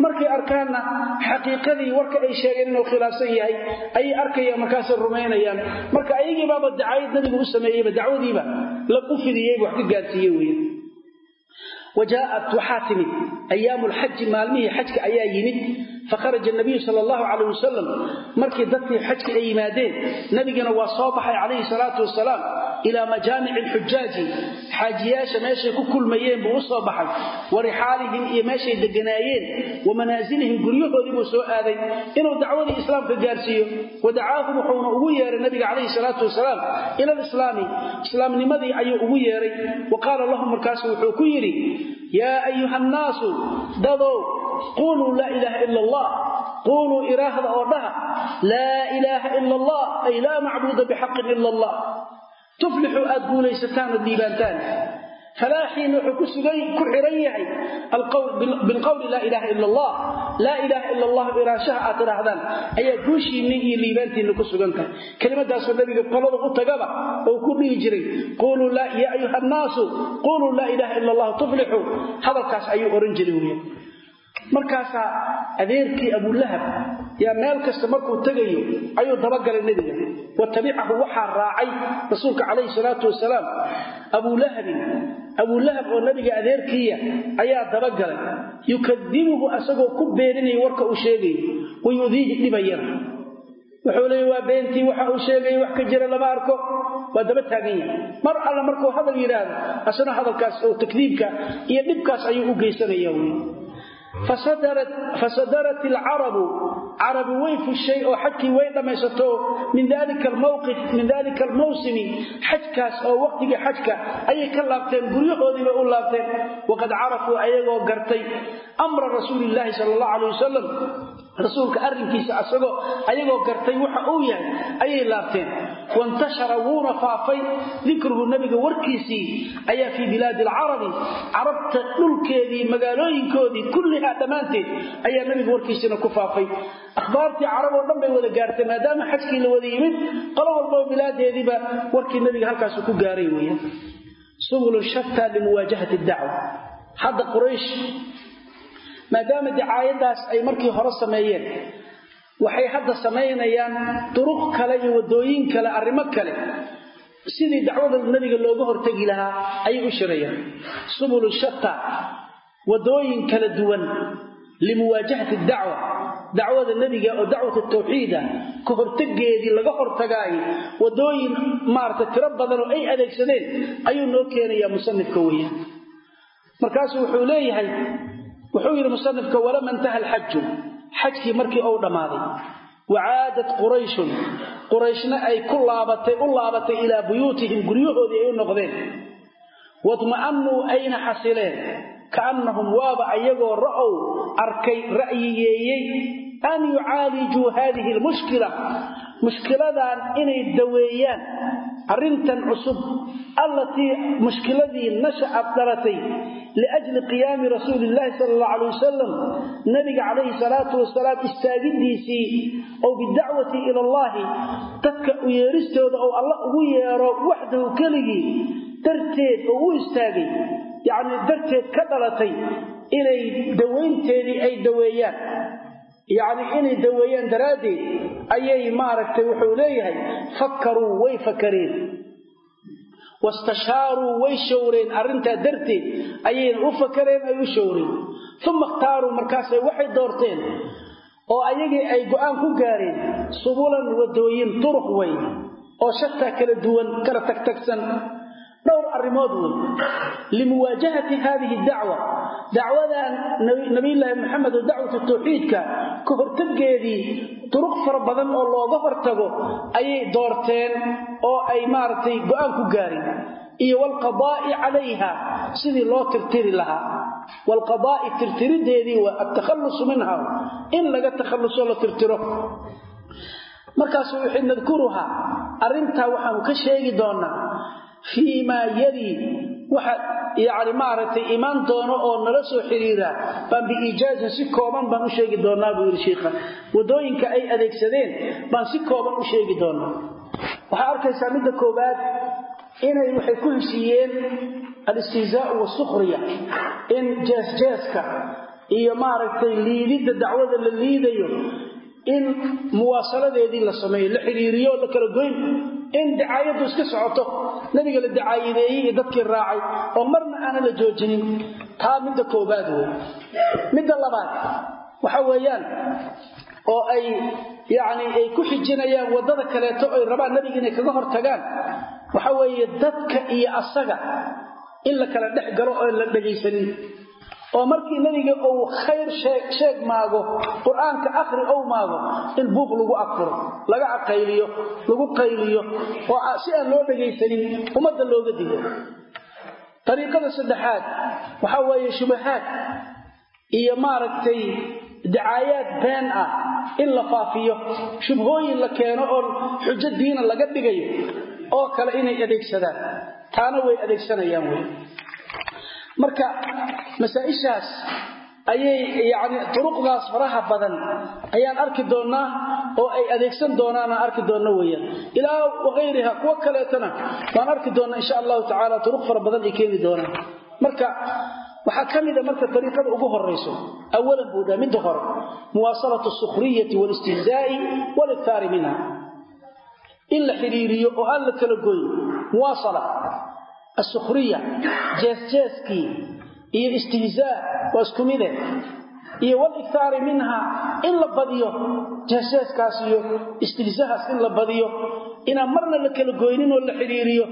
Markay arkaanna xaqiiqadii warka ay sheegeen inuu khilaafsan yahay ayay arkayaan markaasay rumaynayaan marka ayagiibaaba dacayad nabigu u sameeyeyba dacwadiiba la u fidiyeyba wax ka gaarsiiye weyan wajaaءat waxaa timid ayaamu lxaji maalmihii xajka ayaa yimid fakharaja nabiyu sal allahu calayh wasalam markii dadkii xajka ay yimaadeen nabigana waa soo baxay calayhi salaatu wasalaam ilaa majaamici alxujaaji xaajiyaasha meeshay ku kulmayeen buu u soo baxay wa rixaalihim iyo meeshay deganaayeen wa manaasilihim guryahoodii buu soo aaday inuu dacwadii islaamka gaarsiiyo wadacaahum wuxuuna ugu yeeray nabiga calayhi salaatu wasalaam ila alislaami islaamnimadii ayuu ugu yeeray wa qaala lahum markaasu wuxuu ku yidhi yaa ayuha annaasu dadow quuluu laa ilaaha ila allah quuluu iraahda oo dhaha laa ilaaha ila allah ay laa macbuuda bixaqin ila allah tuflixuu aad guulaysataan ood liibaantaan falaaxiin wuxuu ku xiran yahay bilqowli laa ilaaha ila allah laa ilaaha ila allah iraanshaha aad tidhaahdaan. Ayaa guushiinni iyo liibaantiinna ku sugan tahay. Kelimadaasoo nabiga qolada u tagaba oo ku dhihi jiray yaa ayuha annaasu quuluu laa ilaaha ila allah tuflixuu hadalkaas ayuu ohan jiray wey markaasaa adeerkii abulahab yaa meel kasta markuu tegayo ayuu dabagalay nebiga. Wa tabicahu waxaa raacay rasuulka calayhi salaatu wasalaam. Abulahabin abulahab oo nabiga adeerkiiya ayaa dabagalay. Yukadibuhu asagoo ku beeninayo warka uu sheegayo wa yudiihi dhibayana wuxuu leeya waa beentii waxa uu sheegaya wax ka jira lama arko. Waa daba taagan yahay. Mar alla markuu hadal yidhaahdo asna hadalkaas oo takdiibka iyo dhibkaas ayuu u geysanaya wy fasadarat alcarabu carabi way fushay oo xajkii way dhammaysato min dalika almawqif min dalika almawsimi xajkaas oo waqtigii xajka ayay ka laabteen guryahoodiibay u laabteen. waqad carafuu ayagoo gartay amra rasuuliillaahi sala allahu calay wasalam rasuulka arrinkiisa asagoo ayagoo gartay waxa uu yahay ayay laabteen. Wantashara wuuna faafay dikruhu nabiga warkiisii ayaa fii bilaadi alcarabi carabta dhulkeedii magaalooyinkoodii kullihaa dhammaanteed ayaa nabiga warkiisiina ku faafay. Akhbaartii carab oo dhan bay wada gaartay maadaama xajkii la wada yimid qolo walbaba bilaadeediiba warkii nabiga halkaasu ku gaaray weeyaan. Subulun shataa limuwaajahati dacwa hadda quraysh maadaama dicaayadaas ay markii hore sameeyeen. Waxay hadda samaynayaan duruq kale iyo wadooyin kale arrimo kale. Sidii dacwada nebiga looga hortegi lahaa ayay u shirayaan subulu shata wadooyin kala duwan limuwaajahati dacwa. Dacwada nebiga oo dacwat tawxiida ka hortegeedii laga hortagaayo wadooyin maarata tiro badan oo ay adeegsadeen ayuu noo keenayaa musanifka weeyaan. Markaasuu wuxuu leeyahay wuxuu yidhi musanifka walama intaha alxaju xajkii markii ou dhammaaday wacaadat qurayshun. Qurayshna ay ku laabatay u laabatay ilaa buyuutihim guryahoodii ay u noqdeen. Wadma'annuu ayna xasileen. Kaannahum waaba ayagoo ra'ow arkay ra'yiyeeyey an yucaalijuu haadihi almushkila. Mushkiladan inay daweeyaan arrintan cusub allatii mushkiladii nasha'ad dhalatay liajli qiyaami rasuuli illaahi sala allahu calay wasalam nabiga calayhi salaatu wasalaam istaagidiisii oo bidacwati ila allahi dadka u yeeristooda oo alla ugu yeero waxdahu keligii darteed oo u istaagay yacni darteed ka dhalatay inay dawaynteedii ay daweeyaan yacni inay daweeyaan daraaddeed ayay maaragtay wuxuu leeyahay fakkaruu way fakareen. Wastashaaruu way showreen arrintaa darteed ayayna u fakareen ay u showreen uma ikhtaaruu markaasay waxay doorteen oo ayagii ay go'aan ku gaareen subulan wadooyin turuq wey oo shataa kala duwan kala tagtagsan dhowr arrimood wey limuwaajahati haadihi dacwa. Dacwadan nabiyulaahi maxamed oo dacwatu tawxiidka ka hortaggeedii duruq fara badan oo looga hortago ayay doorteen oo ay maaragtay go'aan ku gaareen iyo walqadaa'i calayha sidii loo tirtiri lahaa. Waalqadaa'i tirtirideedii waa altakhallusu minha in laga takhalluso la tirtiro. Markaasuu wuxuu nadkuruhaa arrintaa waxaanu ka sheegi doonaa fii maa yalii waxa yacni maaragtay imaan doono oo nala soo xiriira baan biiijaazin si kooban baan u sheegi doonaa buu yidhi shiikha waddooyinka ay adeegsadeen baan si kooban u sheegi doonaa. Waxaa arkaysaa midda koowaad inay waxay ku heshiiyeen alistihzaau wasukhriya in jeesjeeska iyo maaragtay liididda dacwada la liidayo in muwaasaladeedii la sameeyo la xidhiiriyo la kala in dacaayaddu iska socoto. Nabiga la dacaayadeeyey iyo dadkii raacay oo marna aanan la joojinin. Taa midda koobaad wey midda labaad waxa weeyaan oo ay yacni ay ku xijinayaan waddada kaleeto ay rabaan nabiga inay kaga hortagaan. Waxa weeye dadka iyo asaga in la kala dhex galo oon la dhegaysanin oo markii nabiga uu khayr sheeg maago qur'aanka akhri ou maago in buuq lagu afuro laga aqayliyo lagu qayliyo oo si aan loo dhegaysanin ummadda looga digo. Ariiqada saddexaad waxaa weeye shubahaad iyo maaragtay dacaayaad been ah in la faafiyo shubhooyin la keeno oo xujo diina laga dhigayo oo kale inay adeegsadaan. Taana way adeegsanayaan wey marka masaa-ishaas ayay yacni turuqdaas faraha badan ayaan arki doonnaa oo ay adeegsan doonaan aan arki doonno weeyaan. Ilaa wakayriha kuwo kaleetana waan arki doonnaa insha allahu tacaala turuq fara badan ay keeni doonaan. Marka waxaa ka mida marka ariiqada ugu horayso awalan buu dhaha midda hore muwaasalatu sukhriyati waalistihzaa'i waliktaari minha. In la xidhiiriyo oo aan la kala goyn muwaasala assukhriya jeesjeeskii iyo istihzaa waa isku mide iyo waliktaari minha in la badiyo jeesjeeskaas iyo istihzaahaas in la badiyo inaan marna la kala goynin oo la xidhiiriyo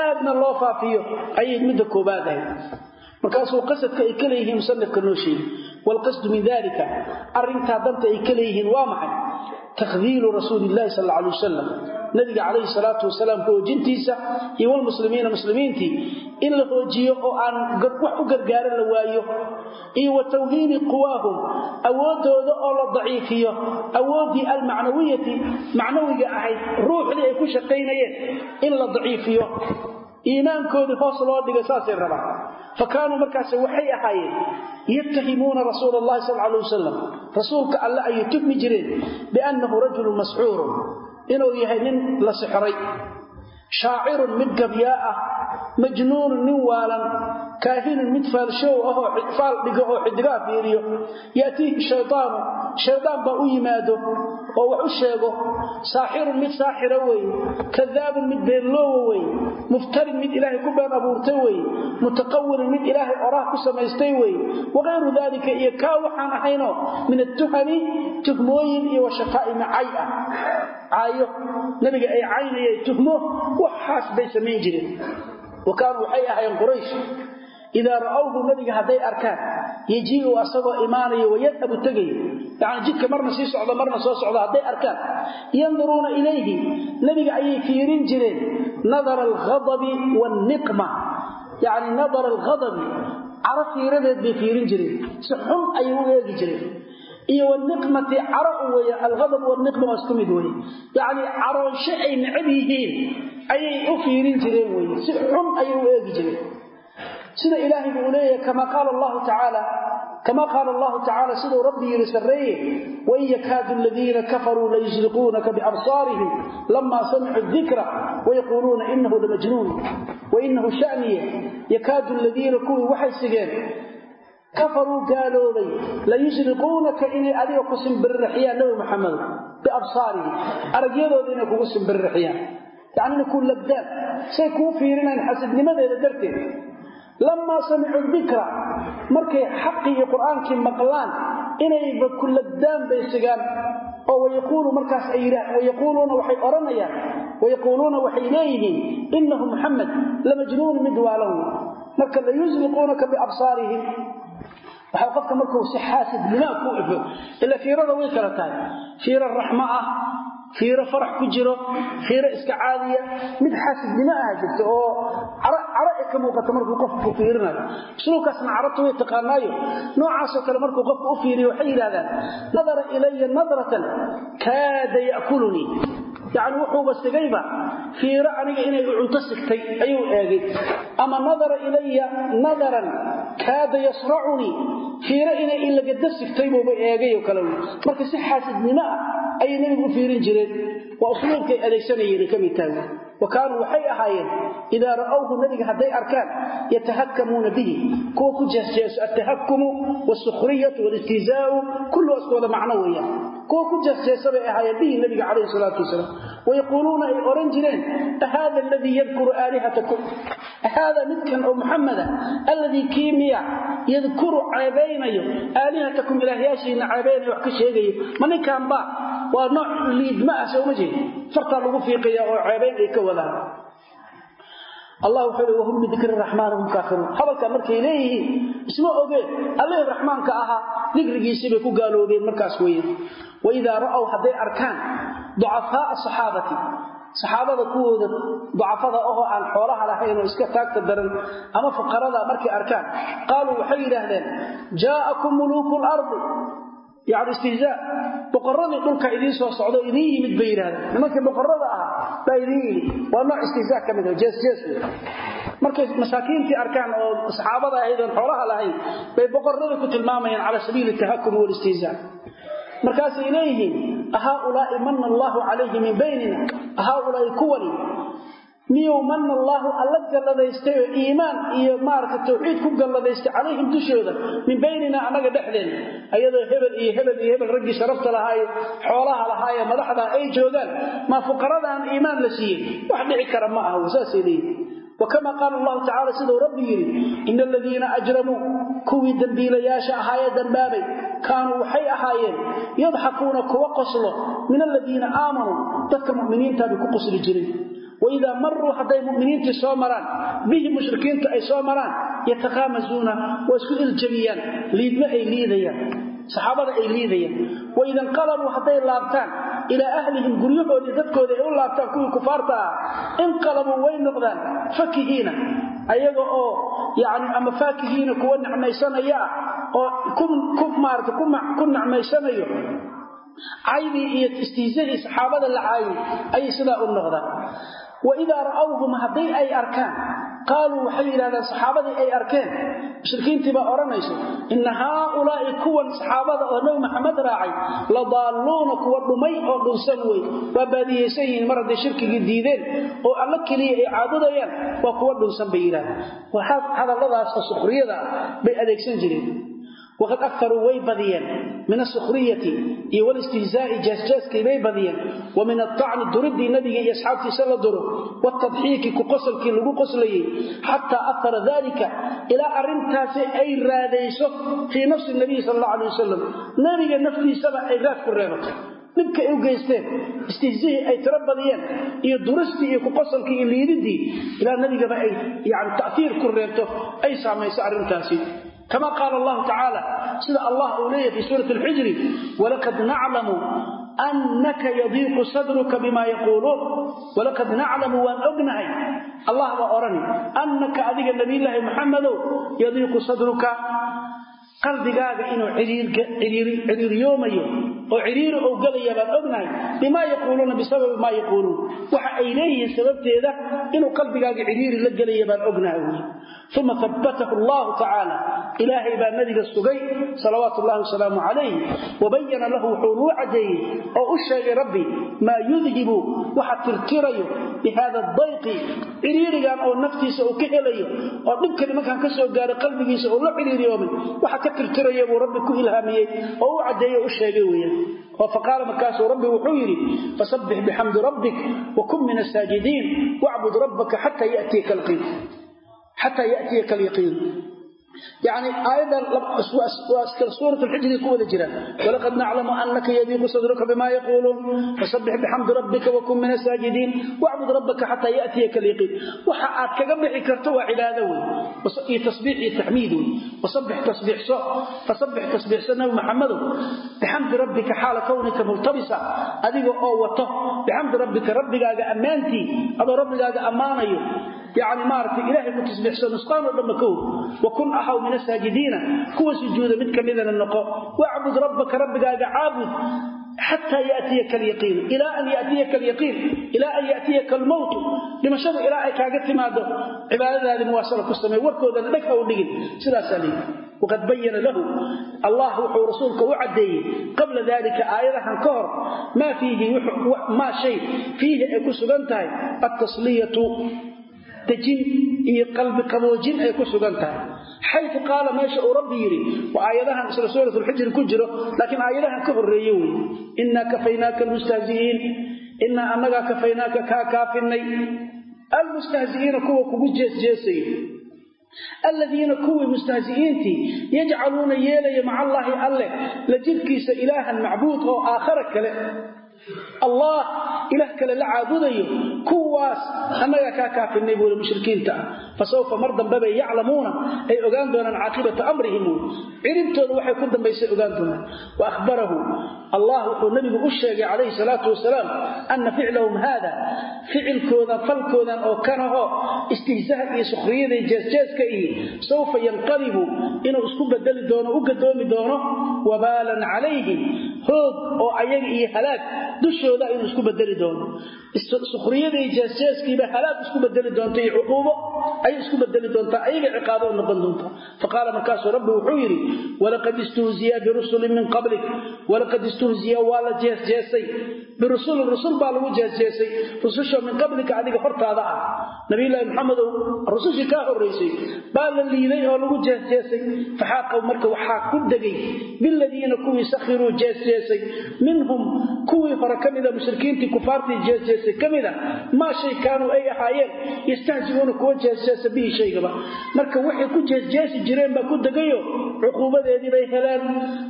aadna loo faafiyo ayay midda koobaad ahayd markaasuu qasadka ay ka leeyihiin musanifka noo sheegi waalqasdu min dalika arrintaa danta ay ka leeyihiin waa maxay? Takhdiilu rasuuli illahi sal alay wasalam nabiga calayhi salaatu wasalaam hoojintiisa iyo walmuslimiina muslimiintii in la hoojiyo oo aan wax u gargaaro la waayo. Iyo wa tawhiini quwaahum awooddooda oo la daciifiyo awooddii almacnawiyati macnawiga ahayd ruuxdii ay ku shaqaynayeen in la daciifiyo iimaankoodii hoos loo dhigay saasay rabaan. Fa kaanuu markaas waxay ahaayeen yattahimuuna rasuula allahi sal alay wasalam rasuulka alle ayay tuhmi jireen biannahu rajulun masxuurun inuu yahay nin la sixray. Shaacirun mid gabyaa ah majnuunun nin waalan kaahinun mid faalshow ahoo faal dhigo oo xidigaa fiiriyo. Ya'tiihi shaydaanu shaydaan baa u yimaado oo wax u sheego. Saaxirun mid saaxira weeye kadaabun mid beenloowa weeye muftarin mid ilaahay ku been abuurtay weeye mutaqawilun mid ilaahay oraah ku samaystay weeye wakayru daalika iyo kaa waxaan ahaynoo min atuhami tuhmooyin iyo washataa'imi cay ah. Caayo nabiga ay caynaya tuhmo waxaas bay samayn jireen. Wa kaanuu waxay ahaayeen quraysh idaa ra'awhu nabiga hadday arkaan yejii'u asagoo imaanayo wayadhabu tegayo yacni jidka marna sii socdo marna soo socdo hadday arkaan yanduruuna ilayhi nebiga ayay fiirin jireen nadara alghadabi waanniqma yacni nadara alghadabi caro fiiradeed bay fiirin jireen si xun ayay u eegi jireen iyo waniqmati caro weeye alghadab waniqma waa isku mid weye yacni caroonsho ay necab yihiin ayay u fiirin jireen weye xun ayay u jireen sida ilaahay buu leeyahay kama qaala allahu tacaala kama qaala allahu tacaala siduu rabbi yidhi sarreeye wain yakaadu aladiina kafaruu layusliquunaka biabsaarihim lamaa samicuu dikra wayaquuluuna inahu lamajnuun wainahu shaniye yakaadu aladiina kuwii waxay sigeen kafaruu gaaloobay layusliquunaka inay adiga ku simbiriraxiyaan nabi maxamed biabsaarihim. Aragyadooda inay kugu simbiriraxiyaan yacni inay ku labdaan say kuu fiirinayaan xasidnimadeeda darteed lamaa samicuu dikra markay xaqii iyo qur'aankii maqlaan inayba ku labdaan bay sigaan. Oo wayaquulu markaas ay wayaquuluuna waxay odhanayaan wayaquuluuna waxay leeyihiin inahu muxamed lamajnuunu mid waalan marka layusliquunaka biabsaarihim waxaa qofka markuu si xaasidnimaa ku ifo ila fiirada way kala tahay. Fiira raxmo ah fiiro farax ku jiro fiiro iska caadiya. Mid xaasidnimo ah jirto oo caro ay ka muuqato markuu qofku fiirinayo. Usluubkaasna carabtu way taqaanaayo. Noocaasoo kale markuu qofku u fiiriyo waxay yidhahdaan nadara ilaya nadratan kaada ya'kulunii yacni wuxuuba sigayba fiiro aniga inay cunto sigtay ayuu eegay. Ama nadara ilaya nadaran kaada yasracunii fiiro inay ilagada sigtay buuba eegay oo kale marka si xaasidnimo ah ayay nebigu u fiirin jireen. Waa usluubkay adeegsanayeen ka mid tahay. Wa kaanuu waxay ahaayeen idaa ra'awhu nebiga hadday arkaan yatahakamuuna bihi. Kuwa ku jeesjeeso altahakumu waalsukhriyatu waalistihzaa'u kullu isku wada macno weeyaan kuwa ku jeesjeesa bay ahaayeen bihi nebiga calayhi salaatu wasalaam. Wayaquuluuna ay odhan jireen ahaada aladii yadkuru aalihatakum? Ahaada midkan oo muxameda alladii kii miya yadkuru ceebaynayo aalihatakum ilaahyaashiina ceebaynayo wax ka sheegayo? Ma ninkan ba waa nooc liidma ah sooma jeed fartaa lagu fiiqaya oo ceebayn ay ka wadaan allah wuxuu hi wahum bidikri raxmaan hum kaafiruun hadalkaa markay leeyihiin isma ogeen allihii raxmaanka ahaa dikrigiisii bay ku gaaloobeen markaas weeyaan waidaa ra'aw hadday arkaan ducafaaa saxaabati saxaabada kuwooda ducafada ahoo aan xoolaha lahayn oo iska taagta daran ama fuqarada markay arkaan qaaluu waxay yidhaahdeen jaa'akum muluuku lardi yani istihzaa boqoradii dhulka idiin soo socdo idiin yimid bay yidhahdeen nimankii boqorada ah baa idiin yimid waa nooc istihzaa ka mid jeesjees markay masaakiintii arkaan oo saxaabada ahayd oon xoolaha lahayn bay boqoradii ku tilmaamayaan cala sabiili tahakumi walistihzaa markaasay leeyihiin ahaaulaai manna allaahu calayhi min baynina? Ahaaulaai kuwani miyuu manna allaahu alla galladaystay oo iimaan iyo maarata tawxiid ku galladaystay calayhim dushooda min baynina annaga dhexdeena ayadoo hebel iyo hebel iyo hebel raggii sharafta lahaaye xoolaha lahaaye madaxda ay joogaan maa fuqaradaan iimaan la siiyey. Wax dhici kara ma aha saasay leeyihi wakamaa qaala allahu tacala sidau rabbi yidhi in aladiina ajramuu kuwii dembiilayaasha ahaayee dambaabay kaanuu waxay ahaayeen yadxakuuna kuwa qoslo min aladiina aamanuu dadka mu'miniintaabay ku qosli jireen waidaa maruu hadday muminiintii soo maraan bihi mushrikiinta ay soo maraan yatakaamasuuna waa isku iljabiyaan liidma ay liidayaan saxaabada ay liidayaan. Waida inqalabuu hadday laabtaan ilaa ahlihim guryahoodii dadkoodii ay u laabtaan kuwii kufaarta ah inqalabuu way noqdaan fakihiina ayaga oo yani ama faakihiina kuwa nacmaysanaya ah oo maarata ku nacmaysanayo. Caydii iyo istihzadii saxaabada la ayay sidaa u noqdaan waidaa ra'awhum hadday ay arkaan qaaluu waxay yidhahdeen saxaabadii ay arkeen. Mushrikiintii baa odhanayso inna haaulaa'i kuwan saxaabada oo nabi maxamed raacay la daalluuna kuwa dhumay oo dhunsan wey waa baadiyaysan yihiin mar hadday shirkigii diideen oo alla keliya ay caabudayaan waa kuwa dhunsan bay yidhahdeen waxaa hadalladaas oo sukriyada bay adeegsan jireen waqad akaruu way badiyeen min asukhriyati iyo walistihzaai jaasjaaskii bay badiyeen wa min aacni duridii nabiga iyo asxaabtiisa la duro watadxiiki ku qosolkii lagu qoslayey xataa aara dalika ilaa arintaasi ay raadayso fii nafsi nabiyi sal alla alay wasalam nabiga naftiisaba ay raad ku reebato dhibkay u geysteen istihzihii ay tiro badiyeen iyo duristii iyo kuqosolkii iyo liididii ilaa nabigaba ay yani ku reebto ay saamayso arintaasi kama qaal llahu tacaala sida allah uu leeyahy fi suurati lxujri walakad naclamu anaka yadiiqu sadruka bima yaquuluun walakad naclamu waan ognahay allah baa odhani annaka adiga nabiyllaahi muxamadow yadiiqu sadruka qalbigaaga inuu ciriiriyoomayo oo ciriiri ou galaya baan ognahay bimaa yaquuluuna bisababi maa yaquuluun. Waxa ay leeyihiin sababteeda inuu qalbigaaga ciriiri la gelaya baan ognahay wy uma habbatahu allahu tacaala ilaahay baa nabiga sugay salawaatu ullahi wasalaamu calayh wabayana lahu wuxuu nuu cadeeyey oo u sheegay rabbi maa yudhibu? Waxa tirtirayo bihada dayqi ciriirigan oo naftiisa uu ka helayo oo dhibka nimankan ka soo gaaray qalbigiisa oo la ciriiriyoomay waxa ka tirtiraya buu rabbi ku ilhaamiyey oo u cadeeyey u sheegay weeyaan oo faqaala markaasuu rabbi wuxuu yidhi fasabbix bixamdi rabbik wakun min asaajidiin wacbud rabbaka xataa yatiyaka yani aayaddan waa suuratulxijri ku wada jiraan walaqad naclamu annaka yadiiqu sadruka bima yaquuluun fasabbix bixamdi rabbika wakun min asaajidiin wacbud rabbaka xataa ya'tiyaka lyaqiin waxa aad kaga bixi karto waa cibaado wey iyo tasbiix iyo taxmiid wey fasabbix tasbiixso fasabbix tasbiixso nabi maxamedow bixamdi rabbika xaala kownika multabisa adiga oo wato bixamdi rabbika rabbigaaga ammaantii adoo rabbigaaga ammaanayo yani maaragtay ilaahay ku tasbiixso nusqaan oo dhanba ka hog wakun axaw min asaajidiina kuwa sujuuda mid ka midana noqo. Wacbud rabbaka rabbigaaga caabud xataa yatiyaka alyaqiin ilaa an yatiyaka alyaqiin ilaa an yatiyaka almowtu dhimashadu ilaa ay kaaga timaado cibaadadaadii muwaasalo ku samey warkoodana dheg u dhigin. Sidaasaa waqad bayana lahu allah wuxuu rasuulka u caddeeyey qabla dalika aayadahan ka hor maa fiihi maa shay fiihi ay ku sugan tahay altasliyatu dejin iyo qalbi qaboojin ay ku sugan tahay. Xaytu qaala meesha uu rabbi yidhi waa aayadahan isla suurat lxijri ku jiro laakiin aayadahan ka horreeye wey innaa kafaynaaka almustahzi'iin innaa annagaa kafaynaaka kaa kaafinay almustahzi'iina kuwa kugu jeesjeesayo aladiina kuwii mustahzi'iintii yajcaluuna yeelaya maca allaahi alleh la jirkiisa ilaahan macbuud oo aakhara kale allah ilaah kale la caabudayo kuwaas annaga kaa kaafinay buuli mushrikiinta. Ah fasawfa mar dambe bay yaclamuuna ay ogaan doonaan caaqibata amrihim. Ciribtooda waxay ku dambaysay ogaan doonaan. Wa ahbarahu allah wuxuu nabigu u sheegay calayhi salaatu wasalaam anna ficlahum haada ficilkoodan falkoodan oo kanaho istihzaha iyo sukhriyada iyo jeesjeeska iyo sawfa yanqalibu inuu isku bedeli doono u gadoomi doono wabaalan calayhim hoog oo ayaga iyo halaag dushooda inuu isku bedeli doono sukhriyada iyo jeesjeeskiiba halaag isku bedeli doonto iyo cuquubo ayay isku bedeli doontaa ayaga ciqaabo u noqon doonta faqaala markaasuu rabbi wuxuu yidhi walaqad istuhziya birusulin min qablik walaqad istuhziya waa la jeesjeesay. Birusulin rusul baa lagu jeesjeesay. Rususha min qablika adiga hortaada ah. Nabiyullaahi maxamedow rusushii kaa horraysay baa la liiday oo lagu jeesjeesay. Faxaaqaw marka waxaa ku degay biladiina kuwii sakhiruu jeesjeesay minhum kuwii hore ka mida mushrikiintii kufaartii jeesjeesay ka mida maa shay ay ahaayeen yastahziuuna kuwa jeesjeesa bihi shaygaba. Marka waxay ku jeesjeesi jireen baa ku degayo cuquubadeedii bay heleen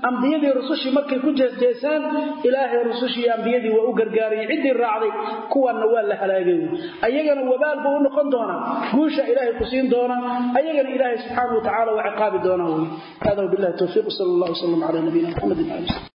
ambiyadii rusushii markay ku jeesjeesaan ilaahay rusushii ambiyadii waa u gargaarayay ciddii raacday kuwanna waa la halaagay. Ayagana wabaal buu u noqon doonaa guusha ilaahay ku siin doona ayagana ilaahay subxaana wa tacala waa ciqaabi doonaa wy hada wabilahi towfiiq sal allah wslam cala nabiyina mxamedi